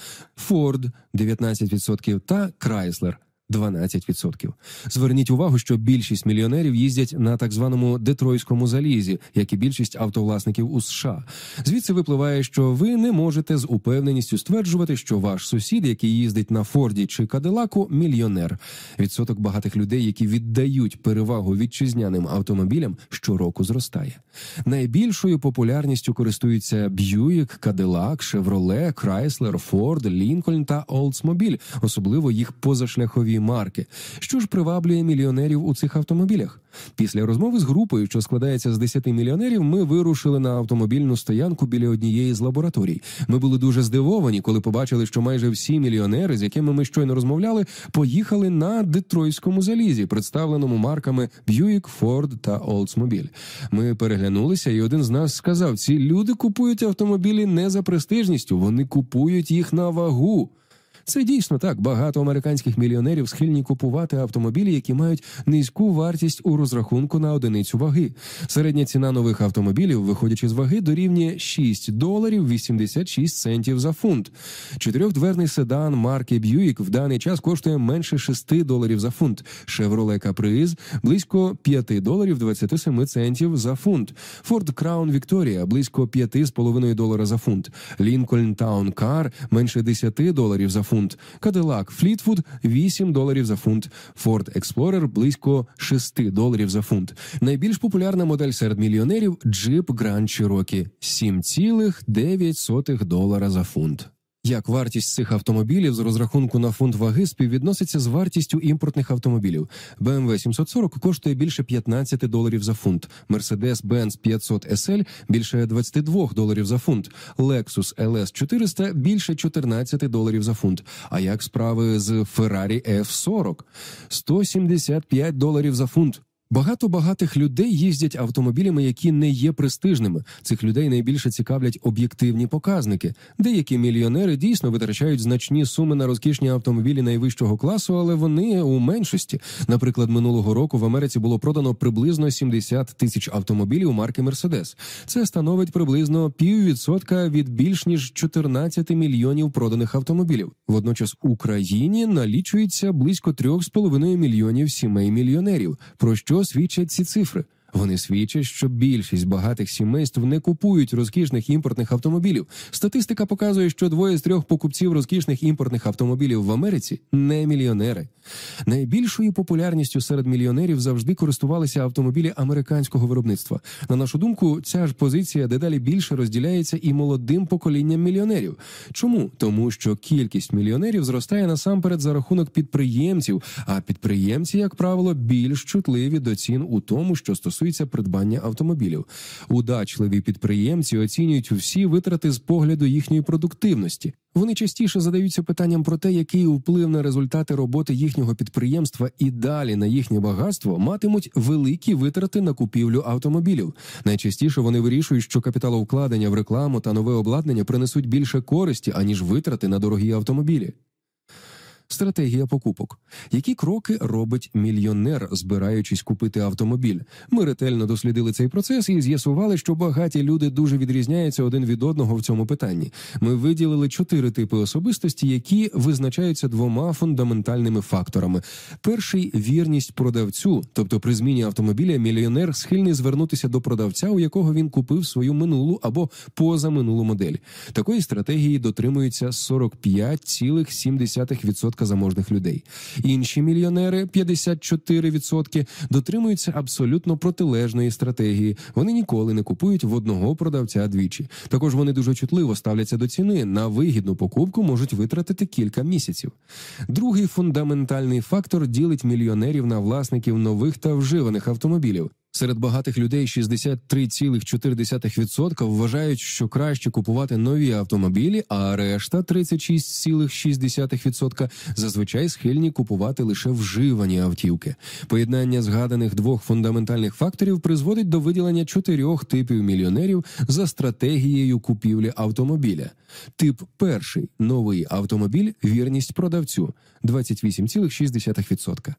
Ford – 19% та Chrysler – 12%. Зверніть увагу, що більшість мільйонерів їздять на так званому детройському залізі, як і більшість автовласників у США. Звідси випливає, що ви не можете з упевненістю стверджувати, що ваш сусід, який їздить на Форді чи Кадилаку, мільйонер. Відсоток багатих людей, які віддають перевагу вітчизняним автомобілям, щороку зростає. Найбільшою популярністю користуються Б'юїк, Кадилак, Шевроле, Крайслер, Форд, Лінкольн та Олдсмобіль, особливо їх позашляхові марки. Що ж приваблює мільйонерів у цих автомобілях? Після розмови з групою, що складається з 10 мільйонерів, ми вирушили на автомобільну стоянку біля однієї з лабораторій. Ми були дуже здивовані, коли побачили, що майже всі мільйонери, з якими ми щойно розмовляли, поїхали на Детройському залізі, представленому марками Buick, Ford та Oldsmobile. Ми переглянулися, і один з нас сказав: ці люди купують автомобілі не за престижністю, вони купують їх на вагу. Це дійсно так. Багато американських мільйонерів схильні купувати автомобілі, які мають низьку вартість у розрахунку на одиницю ваги. Середня ціна нових автомобілів, виходячи з ваги, дорівнює 6 доларів 86 центів за фунт. Чотирьохдверний седан марки Buick в даний час коштує менше 6 доларів за фунт. Chevrolet Caprice – близько 5 доларів 27 центів за фунт. Ford Crown Victoria – близько 5,5 долара за фунт. Lincoln Town Car – менше 10 доларів за фунт фунт, Cadillac Fleetwood – 8 доларів за фунт, Ford Explorer – близько 6 доларів за фунт. Найбільш популярна модель серед мільйонерів Jeep Grand Cherokee – 7,9 долара за фунт. Як вартість цих автомобілів з розрахунку на фунт ваги співвідноситься з вартістю імпортних автомобілів? BMW 740 коштує більше 15 доларів за фунт, Mercedes-Benz 500 SL – більше 22 доларів за фунт, Lexus LS 400 – більше 14 доларів за фунт. А як справи з Ferrari F40? 175 доларів за фунт. Багато багатих людей їздять автомобілями, які не є престижними. Цих людей найбільше цікавлять об'єктивні показники. Деякі мільйонери дійсно витрачають значні суми на розкішні автомобілі найвищого класу, але вони у меншості. Наприклад, минулого року в Америці було продано приблизно 70 тисяч автомобілів марки Мерседес. Це становить приблизно піввідсотка від більш ніж 14 мільйонів проданих автомобілів. Водночас Україні налічується близько 3,5 мільйонів сімей мільйонерів. Про що свідчать ці цифри? Вони свідчать, що більшість багатих сімейств не купують розкішних імпортних автомобілів. Статистика показує, що двоє з трьох покупців розкішних імпортних автомобілів в Америці не мільйонери. Найбільшою популярністю серед мільйонерів завжди користувалися автомобілі американського виробництва. На нашу думку, ця ж позиція дедалі більше розділяється і молодим поколінням мільйонерів. Чому? Тому що кількість мільйонерів зростає насамперед за рахунок підприємців, а підприємці, як правило, більш чутливі до цін у тому, що стосується стосується придбання автомобілів. Удачливі підприємці оцінюють всі витрати з погляду їхньої продуктивності. Вони частіше задаються питанням про те, який вплив на результати роботи їхнього підприємства і далі на їхнє багатство матимуть великі витрати на купівлю автомобілів. Найчастіше вони вирішують, що капіталовкладення в рекламу та нове обладнання принесуть більше користі аніж витрати на дорогі автомобілі. Стратегія покупок. Які кроки робить мільйонер, збираючись купити автомобіль? Ми ретельно дослідили цей процес і з'ясували, що багаті люди дуже відрізняються один від одного в цьому питанні. Ми виділили чотири типи особистості, які визначаються двома фундаментальними факторами: перший вірність продавцю, тобто при зміні автомобіля, мільйонер схильний звернутися до продавця, у якого він купив свою минулу або позаминулу модель. Такої стратегії дотримується 45,7% заможних людей. Інші мільйонери 54%, дотримуються абсолютно протилежної стратегії. Вони ніколи не купують в одного продавця двічі. Також вони дуже чутливо ставляться до ціни. На вигідну покупку можуть витратити кілька місяців. Другий фундаментальний фактор ділить мільйонерів на власників нових та вживаних автомобілів. Серед багатих людей 63,4% вважають, що краще купувати нові автомобілі, а решта 36,6% зазвичай схильні купувати лише вживані автівки. Поєднання згаданих двох фундаментальних факторів призводить до виділення чотирьох типів мільйонерів за стратегією купівлі автомобіля. Тип перший новий автомобіль, вірність продавцю 28,6%.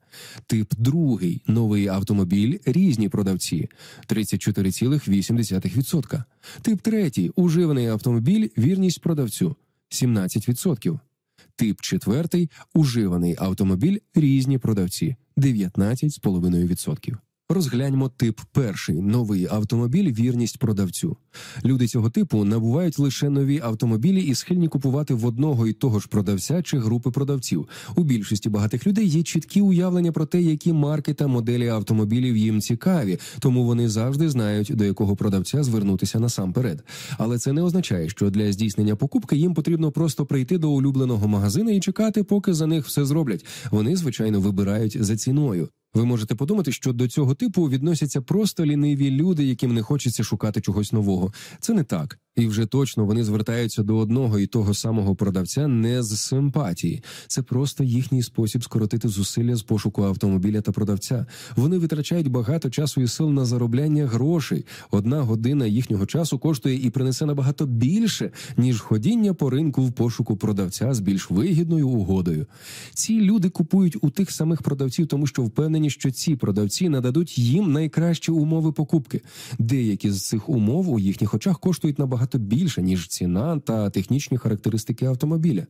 Тип другий новий автомобіль, різні продавці 34,8%. Тип третій уживаний автомобіль, вірність продавцю 17%. Тип четвертий уживаний автомобіль, різні продавці 19,5%. Розгляньмо тип перший новий автомобіль, вірність продавцю. Люди цього типу набувають лише нові автомобілі і схильні купувати в одного і того ж продавця чи групи продавців. У більшості багатих людей є чіткі уявлення про те, які марки та моделі автомобілів їм цікаві, тому вони завжди знають, до якого продавця звернутися насамперед. Але це не означає, що для здійснення покупки їм потрібно просто прийти до улюбленого магазина і чекати, поки за них все зроблять. Вони звичайно вибирають за ціною. Ви можете подумати, що до цього типу відносяться просто ліниві люди, яким не хочеться шукати чогось нового. Це не так. І вже точно вони звертаються до одного і того самого продавця не з симпатії. Це просто їхній спосіб скоротити зусилля з пошуку автомобіля та продавця. Вони витрачають багато часу і сил на заробляння грошей. Одна година їхнього часу коштує і принесе набагато більше, ніж ходіння по ринку в пошуку продавця з більш вигідною угодою. Ці люди купують у тих самих продавців, тому що впевнені, що ці продавці нададуть їм найкращі умови покупки. Деякі з цих умов у їхніх очах коштують набагато більше, ніж ціна та технічні характеристики автомобіля.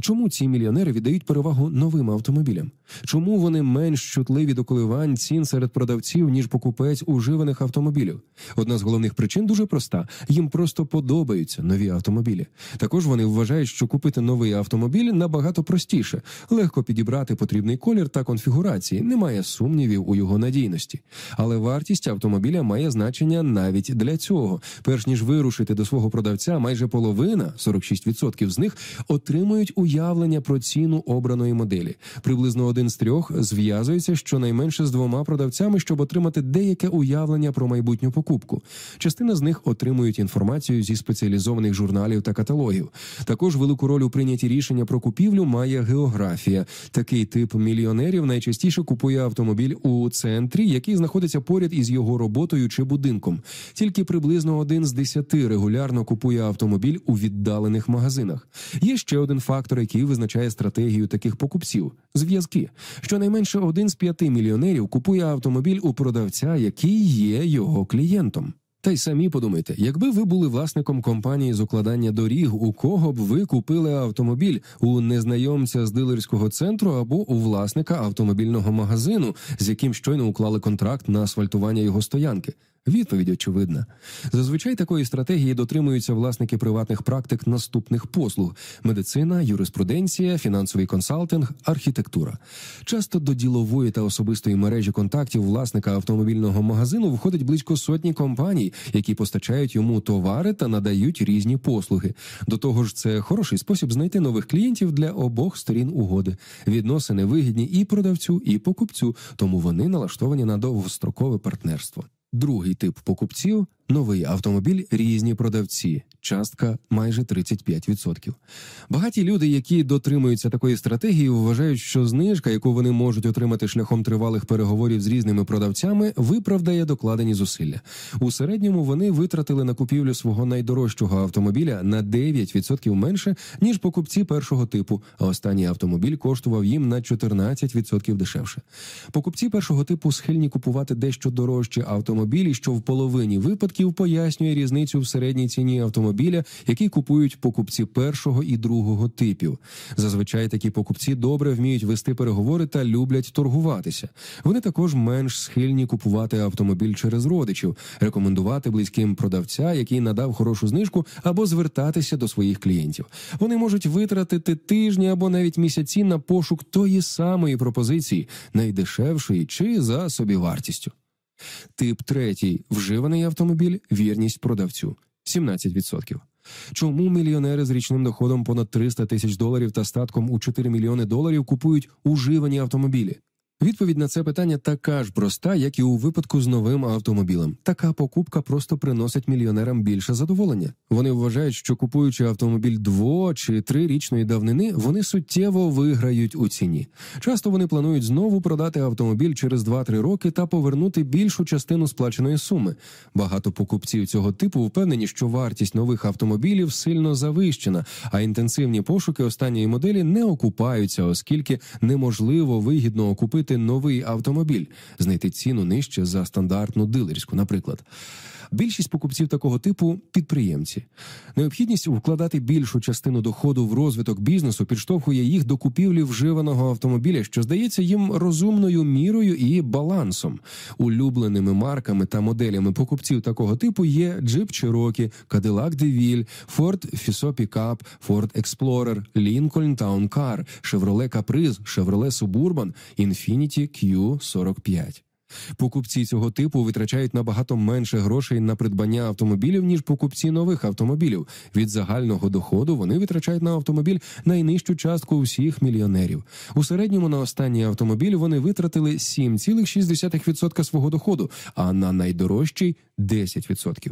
Чому ці мільйонери віддають перевагу новим автомобілям? Чому вони менш чутливі до коливань цін серед продавців, ніж покупець уживаних автомобілів? Одна з головних причин дуже проста: їм просто подобаються нові автомобілі. Також вони вважають, що купити новий автомобіль набагато простіше, легко підібрати потрібний колір та конфігурації, немає сумнівів у його надійності. Але вартість автомобіля має значення навіть для цього. Перш ніж вирушити до свого продавця, майже половина 46% з них отримують уявлення про ціну обраної моделі. Приблизно один з трьох зв'язується щонайменше з двома продавцями, щоб отримати деяке уявлення про майбутню покупку. Частина з них отримують інформацію зі спеціалізованих журналів та каталогів. Також велику роль у прийнятті рішення про купівлю має географія. Такий тип мільйонерів найчастіше купує автомобіль у центрі, який знаходиться поряд із його роботою чи будинком. Тільки приблизно один з десяти регулярно купує автомобіль у віддалених магазинах. Є ще один фактор, який визначає стратегію таких покупців зв'язки. Щонайменше один з п'яти мільйонерів купує автомобіль у продавця, який є його клієнтом. Та й самі подумайте, якби ви були власником компанії з укладання доріг, у кого б ви купили автомобіль у незнайомця з дилерського центру або у власника автомобільного магазину, з яким щойно уклали контракт на асфальтування його стоянки. Відповідь очевидна. Зазвичай такої стратегії дотримуються власники приватних практик наступних послуг: медицина, юриспруденція, фінансовий консалтинг, архітектура. Часто до ділової та особистої мережі контактів власника автомобільного магазину входить близько сотні компаній, які постачають йому товари та надають різні послуги. До того ж, це хороший спосіб знайти нових клієнтів для обох сторін угоди. Відносини вигідні і продавцю, і покупцю, тому вони налаштовані на довгострокове партнерство. Другий тип покупців новий автомобіль, різні продавці, частка майже 35%. Багаті люди, які дотримуються такої стратегії, вважають, що знижка, яку вони можуть отримати шляхом тривалих переговорів з різними продавцями, виправдає докладені зусилля. У середньому вони витратили на купівлю свого найдорожчого автомобіля на 9% менше ніж покупці першого типу. А останній автомобіль коштував їм на 14% дешевше. Покупці першого типу схильні купувати дещо дорожчі автомобілі, що в половині випадків відсотків пояснює різницю в середній ціні автомобіля, який купують покупці першого і другого типів. Зазвичай такі покупці добре вміють вести переговори та люблять торгуватися. Вони також менш схильні купувати автомобіль через родичів, рекомендувати близьким продавця, який надав хорошу знижку, або звертатися до своїх клієнтів. Вони можуть витратити тижні або навіть місяці на пошук тої самої пропозиції, найдешевшої чи за собівартістю. Тип третій вживаний автомобіль, вірність продавцю 17%. Чому мільйонери з річним доходом понад 300 тисяч доларів та статком у 4 мільйони доларів купують уживані автомобілі? Відповідь на це питання така ж проста, як і у випадку з новим автомобілем. Така покупка просто приносить мільйонерам більше задоволення. Вони вважають, що купуючи автомобіль дво чи трирічної давнини, вони суттєво виграють у ціні. Часто вони планують знову продати автомобіль через 2-3 роки та повернути більшу частину сплаченої суми. Багато покупців цього типу впевнені, що вартість нових автомобілів сильно завищена, а інтенсивні пошуки останньої моделі не окупаються, оскільки неможливо вигідно окупити купити новий автомобіль, знайти ціну нижче за стандартну дилерську, наприклад. Більшість покупців такого типу підприємці. Необхідність вкладати більшу частину доходу в розвиток бізнесу підштовхує їх до купівлі вживаного автомобіля, що здається їм розумною мірою і балансом. Улюбленими марками та моделями покупців такого типу є Jeep Cherokee, Cadillac DeVille, Ford Fiso Pickup, Ford Explorer, Lincoln Town Car, Chevrolet Caprice, Chevrolet Suburban, Infiniti Q45. Покупці цього типу витрачають набагато менше грошей на придбання автомобілів ніж покупці нових автомобілів. Від загального доходу вони витрачають на автомобіль найнижчу частку всіх мільйонерів. У середньому на останній автомобіль вони витратили 7,6% свого доходу, а на найдорожчий 10%.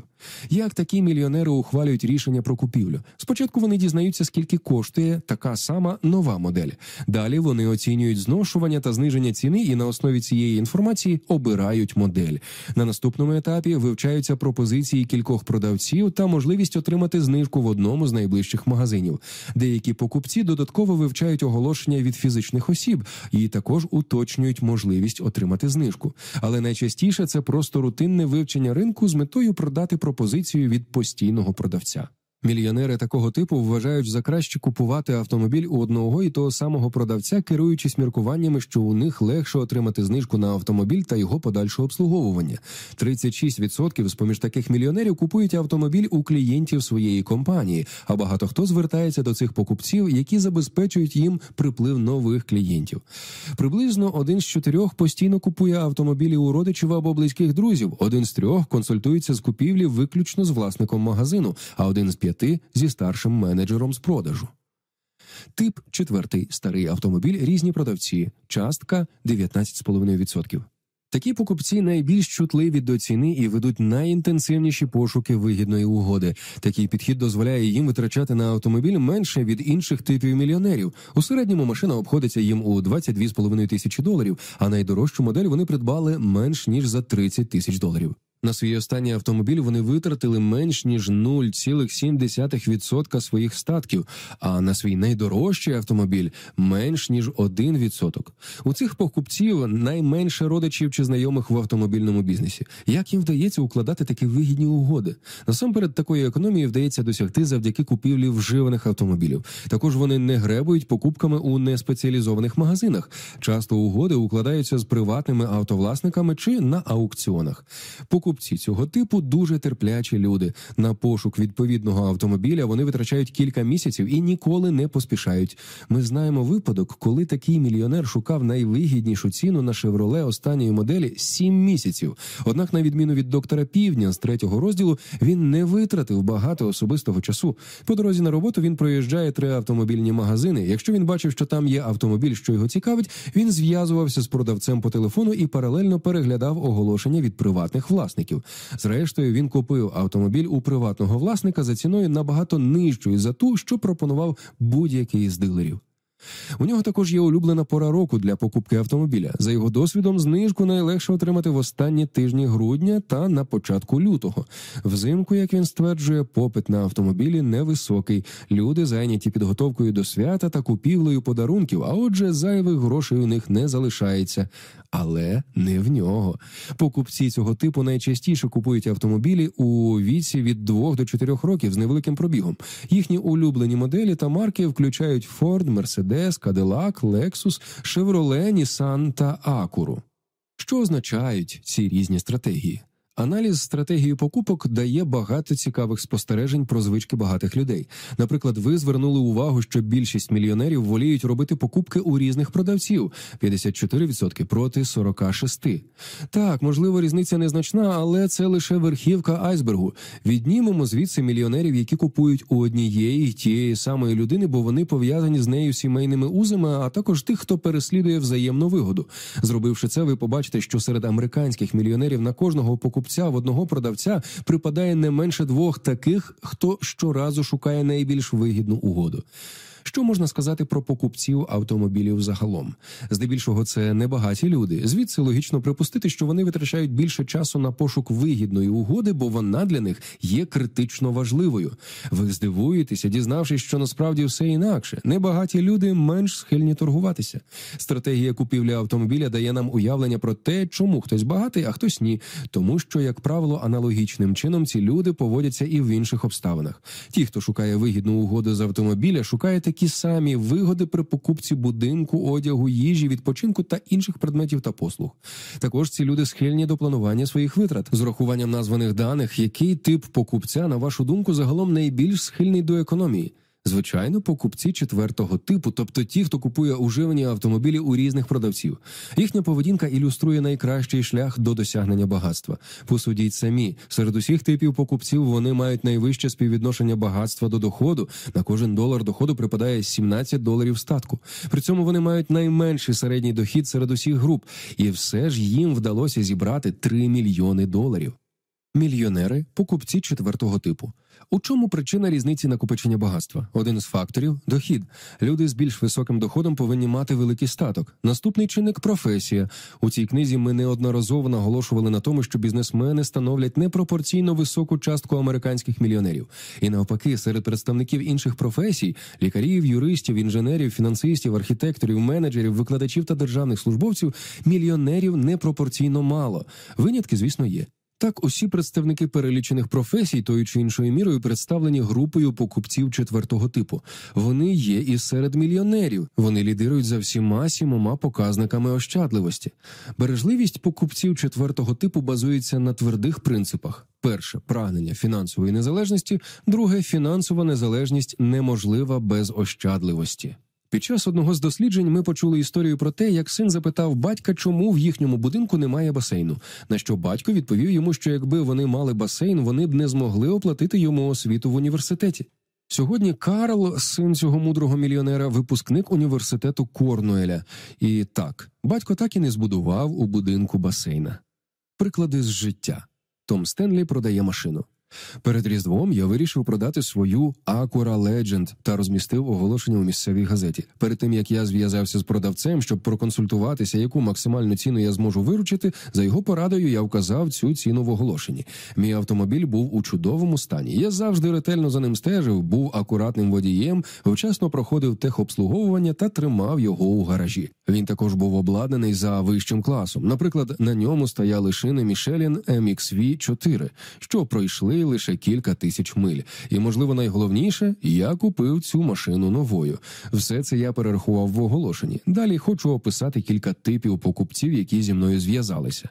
Як такі мільйонери ухвалюють рішення про купівлю? Спочатку вони дізнаються, скільки коштує така сама нова модель. Далі вони оцінюють зношування та зниження ціни, і на основі цієї інформації обирають модель. На наступному етапі вивчаються пропозиції кількох продавців та можливість отримати знижку в одному з найближчих магазинів. Деякі покупці додатково вивчають оголошення від фізичних осіб і також уточнюють можливість отримати знижку. Але найчастіше це просто рутинне вивчення ринку з метою продати пропозицію від постійного продавця. Мільйонери такого типу вважають за краще купувати автомобіль у одного і того самого продавця, керуючись міркуваннями, що у них легше отримати знижку на автомобіль та його подальше обслуговування. 36% з поміж таких мільйонерів купують автомобіль у клієнтів своєї компанії, а багато хто звертається до цих покупців, які забезпечують їм приплив нових клієнтів. Приблизно один з чотирьох постійно купує автомобілі у родичів або близьких друзів. Один з трьох консультується з купівлі виключно з власником магазину, а один з п'яти зі старшим менеджером з продажу. Тип четвертий старий автомобіль, різні продавці, частка 19,5%. Такі покупці найбільш чутливі до ціни і ведуть найінтенсивніші пошуки вигідної угоди. Такий підхід дозволяє їм витрачати на автомобіль менше від інших типів мільйонерів. У середньому машина обходиться їм у 22,5 тисячі доларів, а найдорожчу модель вони придбали менш ніж за 30 тисяч доларів. На свій останній автомобіль вони витратили менш ніж 0,7% своїх статків, а на свій найдорожчий автомобіль менш ніж 1%. У цих покупців найменше родичів чи знайомих в автомобільному бізнесі. Як їм вдається укладати такі вигідні угоди? Насамперед, такої економії вдається досягти завдяки купівлі вживаних автомобілів. Також вони не гребують покупками у неспеціалізованих магазинах. Часто угоди укладаються з приватними автовласниками чи на аукціонах. Покупці цього типу дуже терплячі люди. На пошук відповідного автомобіля вони витрачають кілька місяців і ніколи не поспішають. Ми знаємо випадок, коли такий мільйонер шукав найвигіднішу ціну на шевроле останньої моделі сім місяців. Однак, на відміну від доктора Півдня з третього розділу, він не витратив багато особистого часу. По дорозі на роботу він проїжджає три автомобільні магазини. Якщо він бачив, що там є автомобіль, що його цікавить, він зв'язувався з продавцем по телефону і паралельно переглядав оголошення від приватних власників власників. Зрештою, він купив автомобіль у приватного власника за ціною набагато нижчою за ту, що пропонував будь-який з дилерів. У нього також є улюблена пора року для покупки автомобіля. За його досвідом, знижку найлегше отримати в останні тижні грудня та на початку лютого. Взимку, як він стверджує, попит на автомобілі невисокий. Люди зайняті підготовкою до свята та купівлею подарунків, а отже, зайвих грошей у них не залишається. Але не в нього. Покупці цього типу найчастіше купують автомобілі у віці від 2 до 4 років з невеликим пробігом. Їхні улюблені моделі та марки включають Ford, Mercedes, Mercedes, Cadillac, Lexus, Chevrolet, Nissan та Acura. Що означають ці різні стратегії? Аналіз стратегії покупок дає багато цікавих спостережень про звички багатих людей. Наприклад, ви звернули увагу, що більшість мільйонерів воліють робити покупки у різних продавців 54% проти 46%. Так, можливо, різниця незначна, але це лише верхівка айсбергу. Віднімемо звідси мільйонерів, які купують у однієї тієї самої людини, бо вони пов'язані з нею сімейними узами, а також тих, хто переслідує взаємну вигоду. Зробивши це, ви побачите, що серед американських мільйонерів на кожного покупця покупця в одного продавця припадає не менше двох таких, хто щоразу шукає найбільш вигідну угоду. Що можна сказати про покупців автомобілів загалом? Здебільшого це небагаті люди. Звідси логічно припустити, що вони витрачають більше часу на пошук вигідної угоди, бо вона для них є критично важливою. Ви здивуєтеся, дізнавшись, що насправді все інакше. Небагаті люди менш схильні торгуватися. Стратегія купівлі автомобіля дає нам уявлення про те, чому хтось багатий, а хтось ні. Тому що, як правило, аналогічним чином ці люди поводяться і в інших обставинах. Ті, хто шукає вигідну угоду з автомобіля, шукає такі такі самі вигоди при покупці будинку, одягу, їжі, відпочинку та інших предметів та послуг. Також ці люди схильні до планування своїх витрат з урахуванням названих даних, який тип покупця, на вашу думку, загалом найбільш схильний до економії. Звичайно, покупці четвертого типу, тобто ті, хто купує уживані автомобілі у різних продавців. Їхня поведінка ілюструє найкращий шлях до досягнення багатства. Посудіть самі серед усіх типів покупців вони мають найвище співвідношення багатства до доходу. На кожен долар доходу припадає 17 доларів статку. При цьому вони мають найменший середній дохід серед усіх груп, і все ж їм вдалося зібрати 3 мільйони доларів. Мільйонери покупці четвертого типу. У чому причина різниці накопичення багатства? Один з факторів дохід. Люди з більш високим доходом повинні мати великий статок. Наступний чинник професія. У цій книзі ми неодноразово наголошували на тому, що бізнесмени становлять непропорційно високу частку американських мільйонерів. І навпаки, серед представників інших професій лікарів, юристів, інженерів, фінансистів, архітекторів, менеджерів, викладачів та державних службовців мільйонерів непропорційно мало. Винятки, звісно, є. Так, усі представники перелічених професій тою чи іншою мірою представлені групою покупців четвертого типу. Вони є і серед мільйонерів. Вони лідирують за всіма сімома показниками ощадливості. Бережливість покупців четвертого типу базується на твердих принципах: перше прагнення фінансової незалежності, друге фінансова незалежність неможлива без ощадливості. Під час одного з досліджень ми почули історію про те, як син запитав батька, чому в їхньому будинку немає басейну. На що батько відповів йому, що якби вони мали басейн, вони б не змогли оплатити йому освіту в університеті. Сьогодні Карл, син цього мудрого мільйонера, випускник університету Корнуеля. І так, батько так і не збудував у будинку басейна. Приклади з життя Том Стенлі продає машину. Перед різдвом я вирішив продати свою Acura Legend та розмістив оголошення у місцевій газеті. Перед тим як я зв'язався з продавцем, щоб проконсультуватися, яку максимальну ціну я зможу виручити. За його порадою я вказав цю ціну в оголошенні. Мій автомобіль був у чудовому стані. Я завжди ретельно за ним стежив, був акуратним водієм, вчасно проходив техобслуговування та тримав його у гаражі. Він також був обладнаний за вищим класом. Наприклад, на ньому стояли шини Michelin MXV 4 що пройшли лише кілька тисяч миль. І, можливо, найголовніше, я купив цю машину новою. Все це я перерахував в оголошенні. Далі хочу описати кілька типів покупців, які зі мною зв'язалися.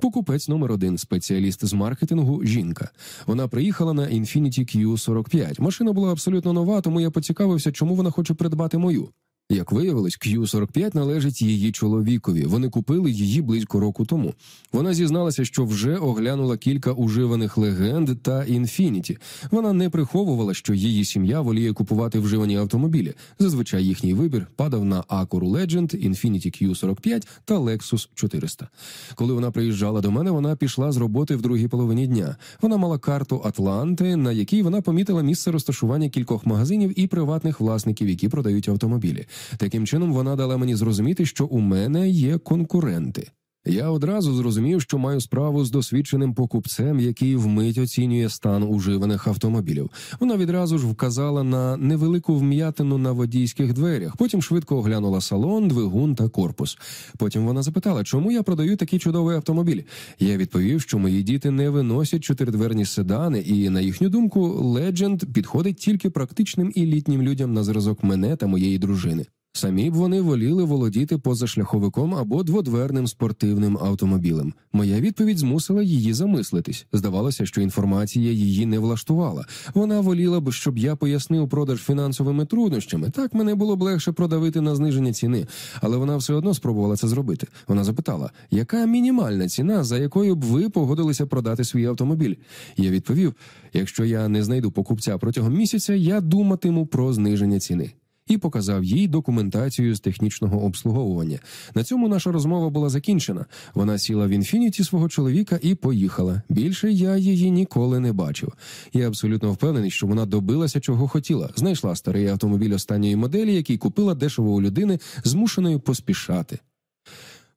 Покупець номер один, спеціаліст з маркетингу. Жінка. Вона приїхала на Infiniti Q45. Машина була абсолютно нова, тому я поцікавився, чому вона хоче придбати мою. Як виявилось, Q45 належить її чоловікові. Вони купили її близько року тому. Вона зізналася, що вже оглянула кілька уживаних легенд та інфініті. Вона не приховувала, що її сім'я воліє купувати вживані автомобілі. Зазвичай їхній вибір падав на Acura Legend, Infiniti Q45 та Lexus 400. Коли вона приїжджала до мене, вона пішла з роботи в другій половині дня. Вона мала карту Атланти, на якій вона помітила місце розташування кількох магазинів і приватних власників, які продають автомобілі. Таким чином вона дала мені зрозуміти, що у мене є конкуренти. Я одразу зрозумів, що маю справу з досвідченим покупцем, який вмить оцінює стан уживаних автомобілів. Вона відразу ж вказала на невелику вм'ятину на водійських дверях. Потім швидко оглянула салон, двигун та корпус. Потім вона запитала, чому я продаю такий чудовий автомобіль. Я відповів, що мої діти не виносять чотиридверні седани, і на їхню думку, Legend підходить тільки практичним і літнім людям на зразок мене та моєї дружини. Самі б вони воліли володіти позашляховиком або дводверним спортивним автомобілем. Моя відповідь змусила її замислитись. Здавалося, що інформація її не влаштувала. Вона воліла б, щоб я пояснив продаж фінансовими труднощами. Так мене було б легше продавити на зниження ціни, але вона все одно спробувала це зробити. Вона запитала, яка мінімальна ціна, за якою б ви погодилися продати свій автомобіль? Я відповів: якщо я не знайду покупця протягом місяця, я думатиму про зниження ціни і показав їй документацію з технічного обслуговування. На цьому наша розмова була закінчена. Вона сіла в інфініті свого чоловіка і поїхала. Більше я її ніколи не бачив. Я абсолютно впевнений, що вона добилася чого хотіла. Знайшла старий автомобіль останньої моделі, який купила дешево у людини, змушеної поспішати.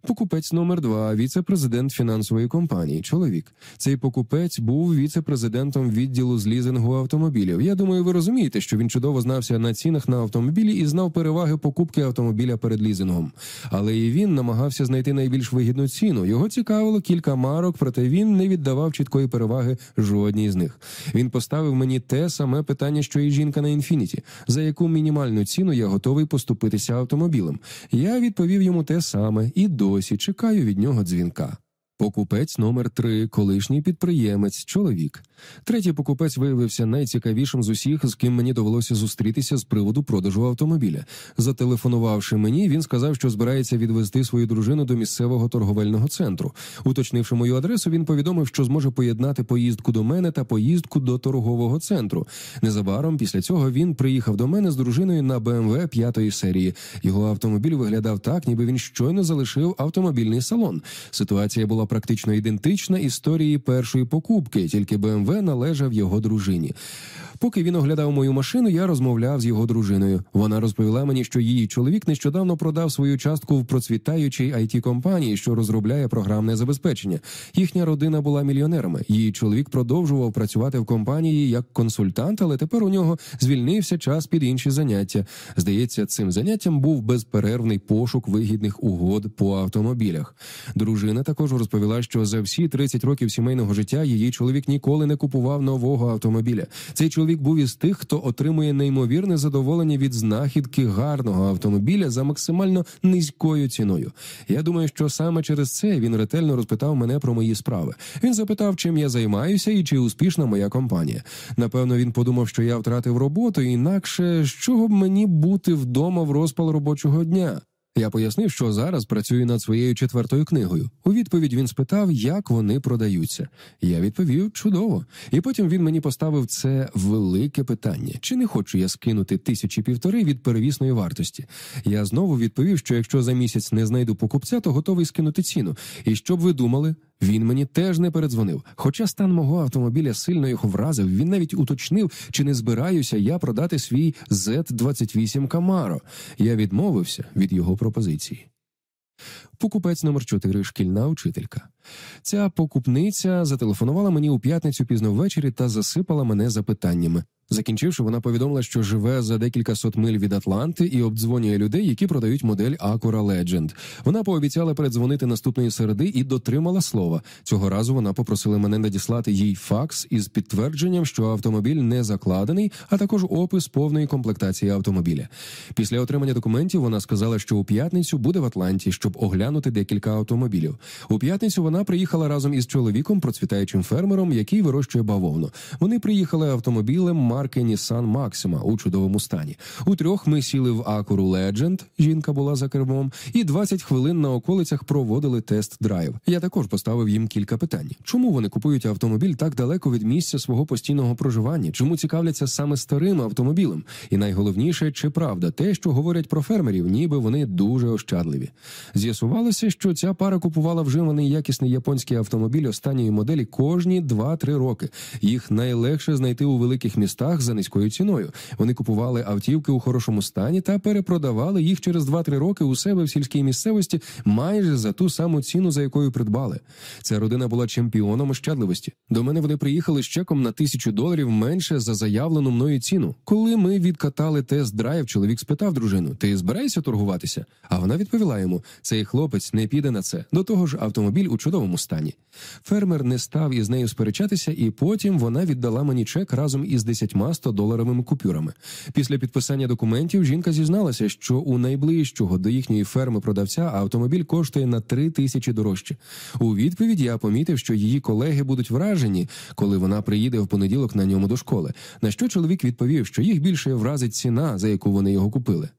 Покупець номер два, віце-президент фінансової компанії. Чоловік. Цей покупець був віце-президентом відділу з лізингу автомобілів. Я думаю, ви розумієте, що він чудово знався на цінах на автомобілі і знав переваги покупки автомобіля перед лізингом. Але і він намагався знайти найбільш вигідну ціну. Його цікавило кілька марок, проте він не віддавав чіткої переваги жодній з них. Він поставив мені те саме питання, що і жінка на інфініті, за яку мінімальну ціну я готовий поступитися автомобілем. Я відповів йому те саме і до досі чекаю від нього дзвінка. Покупець номер 3 колишній підприємець, чоловік. Третій покупець виявився найцікавішим з усіх, з ким мені довелося зустрітися з приводу продажу автомобіля. Зателефонувавши мені, він сказав, що збирається відвести свою дружину до місцевого торговельного центру. Уточнивши мою адресу, він повідомив, що зможе поєднати поїздку до мене та поїздку до торгового центру. Незабаром після цього він приїхав до мене з дружиною на БМВ п'ятої серії. Його автомобіль виглядав так, ніби він щойно залишив автомобільний салон. Ситуація була практично ідентична історії першої покупки, тільки БМВ належав його дружині. Поки він оглядав мою машину, я розмовляв з його дружиною. Вона розповіла мені, що її чоловік нещодавно продав свою частку в процвітаючій it компанії, що розробляє програмне забезпечення. Їхня родина була мільйонерами. Її чоловік продовжував працювати в компанії як консультант, але тепер у нього звільнився час під інші заняття. Здається, цим заняттям був безперервний пошук вигідних угод по автомобілях. Дружина також розповіла, що за всі 30 років сімейного життя її чоловік ніколи не купував нового автомобіля. Цей чоловік був із тих, хто отримує неймовірне задоволення від знахідки гарного автомобіля за максимально низькою ціною. Я думаю, що саме через це він ретельно розпитав мене про мої справи. Він запитав, чим я займаюся і чи успішна моя компанія. Напевно, він подумав, що я втратив роботу, інакше з чого б мені бути вдома в розпал робочого дня. Я пояснив, що зараз працюю над своєю четвертою книгою. У відповідь він спитав, як вони продаються. Я відповів чудово. І потім він мені поставив це велике питання: чи не хочу я скинути тисячі півтори від перевісної вартості? Я знову відповів, що якщо за місяць не знайду покупця, то готовий скинути ціну. І що б ви думали? Він мені теж не передзвонив. Хоча стан мого автомобіля сильно його вразив, він навіть уточнив, чи не збираюся я продати свій Z28 Camaro. Я відмовився від його пропозиції. Покупець номер 4 шкільна учителька. Ця покупниця зателефонувала мені у п'ятницю пізно ввечері та засипала мене запитаннями. Закінчивши, вона повідомила, що живе за декілька сот миль від Атланти і обдзвонює людей, які продають модель Acura Legend. Вона пообіцяла передзвонити наступної середи і дотримала слова. Цього разу вона попросила мене надіслати їй факс із підтвердженням, що автомобіль не закладений, а також опис повної комплектації автомобіля. Після отримання документів вона сказала, що у п'ятницю буде в Атланті, щоб оглянути декілька автомобілів. У п'ятницю вона приїхала разом із чоловіком, процвітаючим фермером, який вирощує бавовну. Вони приїхали автомобілем марки Nissan Maxima у чудовому стані. У трьох ми сіли в Acura Legend, Жінка була за кермом, і 20 хвилин на околицях проводили тест-драйв. Я також поставив їм кілька питань: чому вони купують автомобіль так далеко від місця свого постійного проживання? Чому цікавляться саме старим автомобілем? І найголовніше, чи правда те, що говорять про фермерів, ніби вони дуже ощадливі. З'ясувалося, що ця пара купувала вживаний якісний японський автомобіль останньої моделі кожні 2-3 роки. Їх найлегше знайти у великих містах за низькою ціною. Вони купували автівки у хорошому стані та перепродавали їх через 2-3 роки у себе в сільській місцевості майже за ту саму ціну, за якою придбали. Ця родина була чемпіоном ощадливості. До мене вони приїхали з чеком на тисячу доларів менше за заявлену мною ціну. Коли ми відкатали тест-драйв, чоловік спитав дружину: Ти збираєшся торгуватися? А вона відповіла йому: цей хлопець не піде на це. До того ж, автомобіль у чудовому стані. Фермер не став із нею сперечатися, і потім вона віддала мені чек разом із 10 100-доларовими купюрами. Після підписання документів жінка зізналася, що у найближчого до їхньої ферми продавця автомобіль коштує на 3 тисячі дорожче. У відповідь я помітив, що її колеги будуть вражені, коли вона приїде в понеділок на ньому до школи. На що чоловік відповів, що їх більше вразить ціна, за яку вони його купили.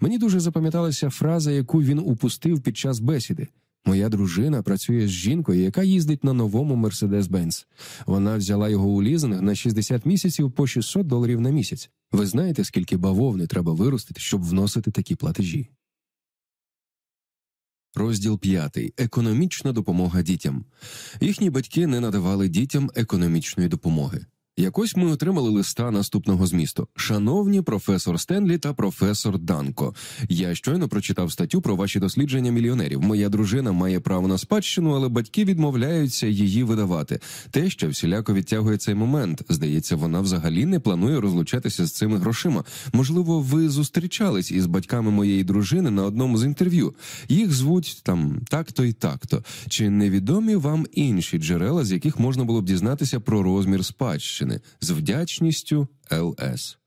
Мені дуже запам'яталася фраза, яку він упустив під час бесіди. Моя дружина працює з жінкою, яка їздить на новому Mercedes-Benz. Вона взяла його у лізинг на 60 місяців по 600 доларів на місяць. Ви знаєте, скільки бавовни треба виростити, щоб вносити такі платежі? Розділ 5. Економічна допомога дітям. Їхні батьки не надавали дітям економічної допомоги. Якось ми отримали листа наступного змісту: Шановні професор Стенлі та професор Данко. Я щойно прочитав статтю про ваші дослідження мільйонерів. Моя дружина має право на спадщину, але батьки відмовляються її видавати. Те, що всіляко відтягує цей момент. Здається, вона взагалі не планує розлучатися з цими грошима. Можливо, ви зустрічались із батьками моєї дружини на одному з інтерв'ю. Їх звуть там так-то і так-то. Чи невідомі вам інші джерела, з яких можна було б дізнатися про розмір спадщини? З вдячністю ЛС.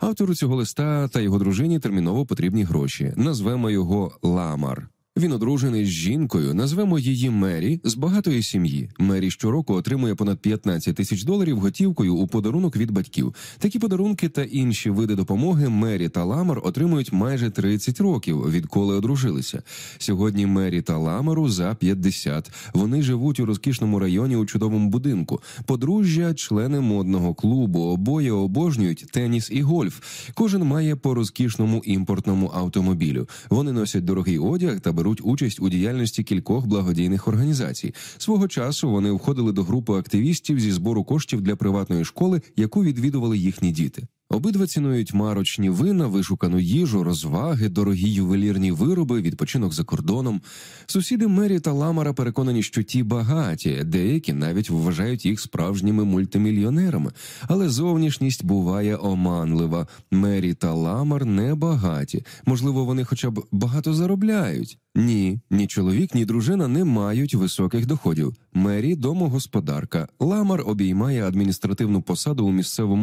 Автору цього листа та його дружині терміново потрібні гроші. Назвемо його Ламар. Він одружений з жінкою, назвемо її Мері з багатої сім'ї. Мері щороку отримує понад 15 тисяч доларів готівкою у подарунок від батьків. Такі подарунки та інші види допомоги Мері та Ламар отримують майже 30 років, відколи одружилися. Сьогодні Мері та Ламару за 50. Вони живуть у розкішному районі у чудовому будинку. Подружжя, члени модного клубу, обоє обожнюють теніс і гольф. Кожен має по розкішному імпортному автомобілю. Вони носять дорогий одяг та беруть участь у діяльності кількох благодійних організацій. Свого часу вони входили до групи активістів зі збору коштів для приватної школи, яку відвідували їхні діти. Обидва цінують марочні вина, вишукану їжу, розваги, дорогі ювелірні вироби, відпочинок за кордоном. Сусіди Мері та Ламара переконані, що ті багаті, деякі навіть вважають їх справжніми мультимільйонерами. Але зовнішність буває оманлива. Мері та Ламар не багаті. Можливо, вони хоча б багато заробляють. Ні, ні чоловік, ні дружина не мають високих доходів. Мері домогосподарка. Ламар обіймає адміністративну посаду у місцевому.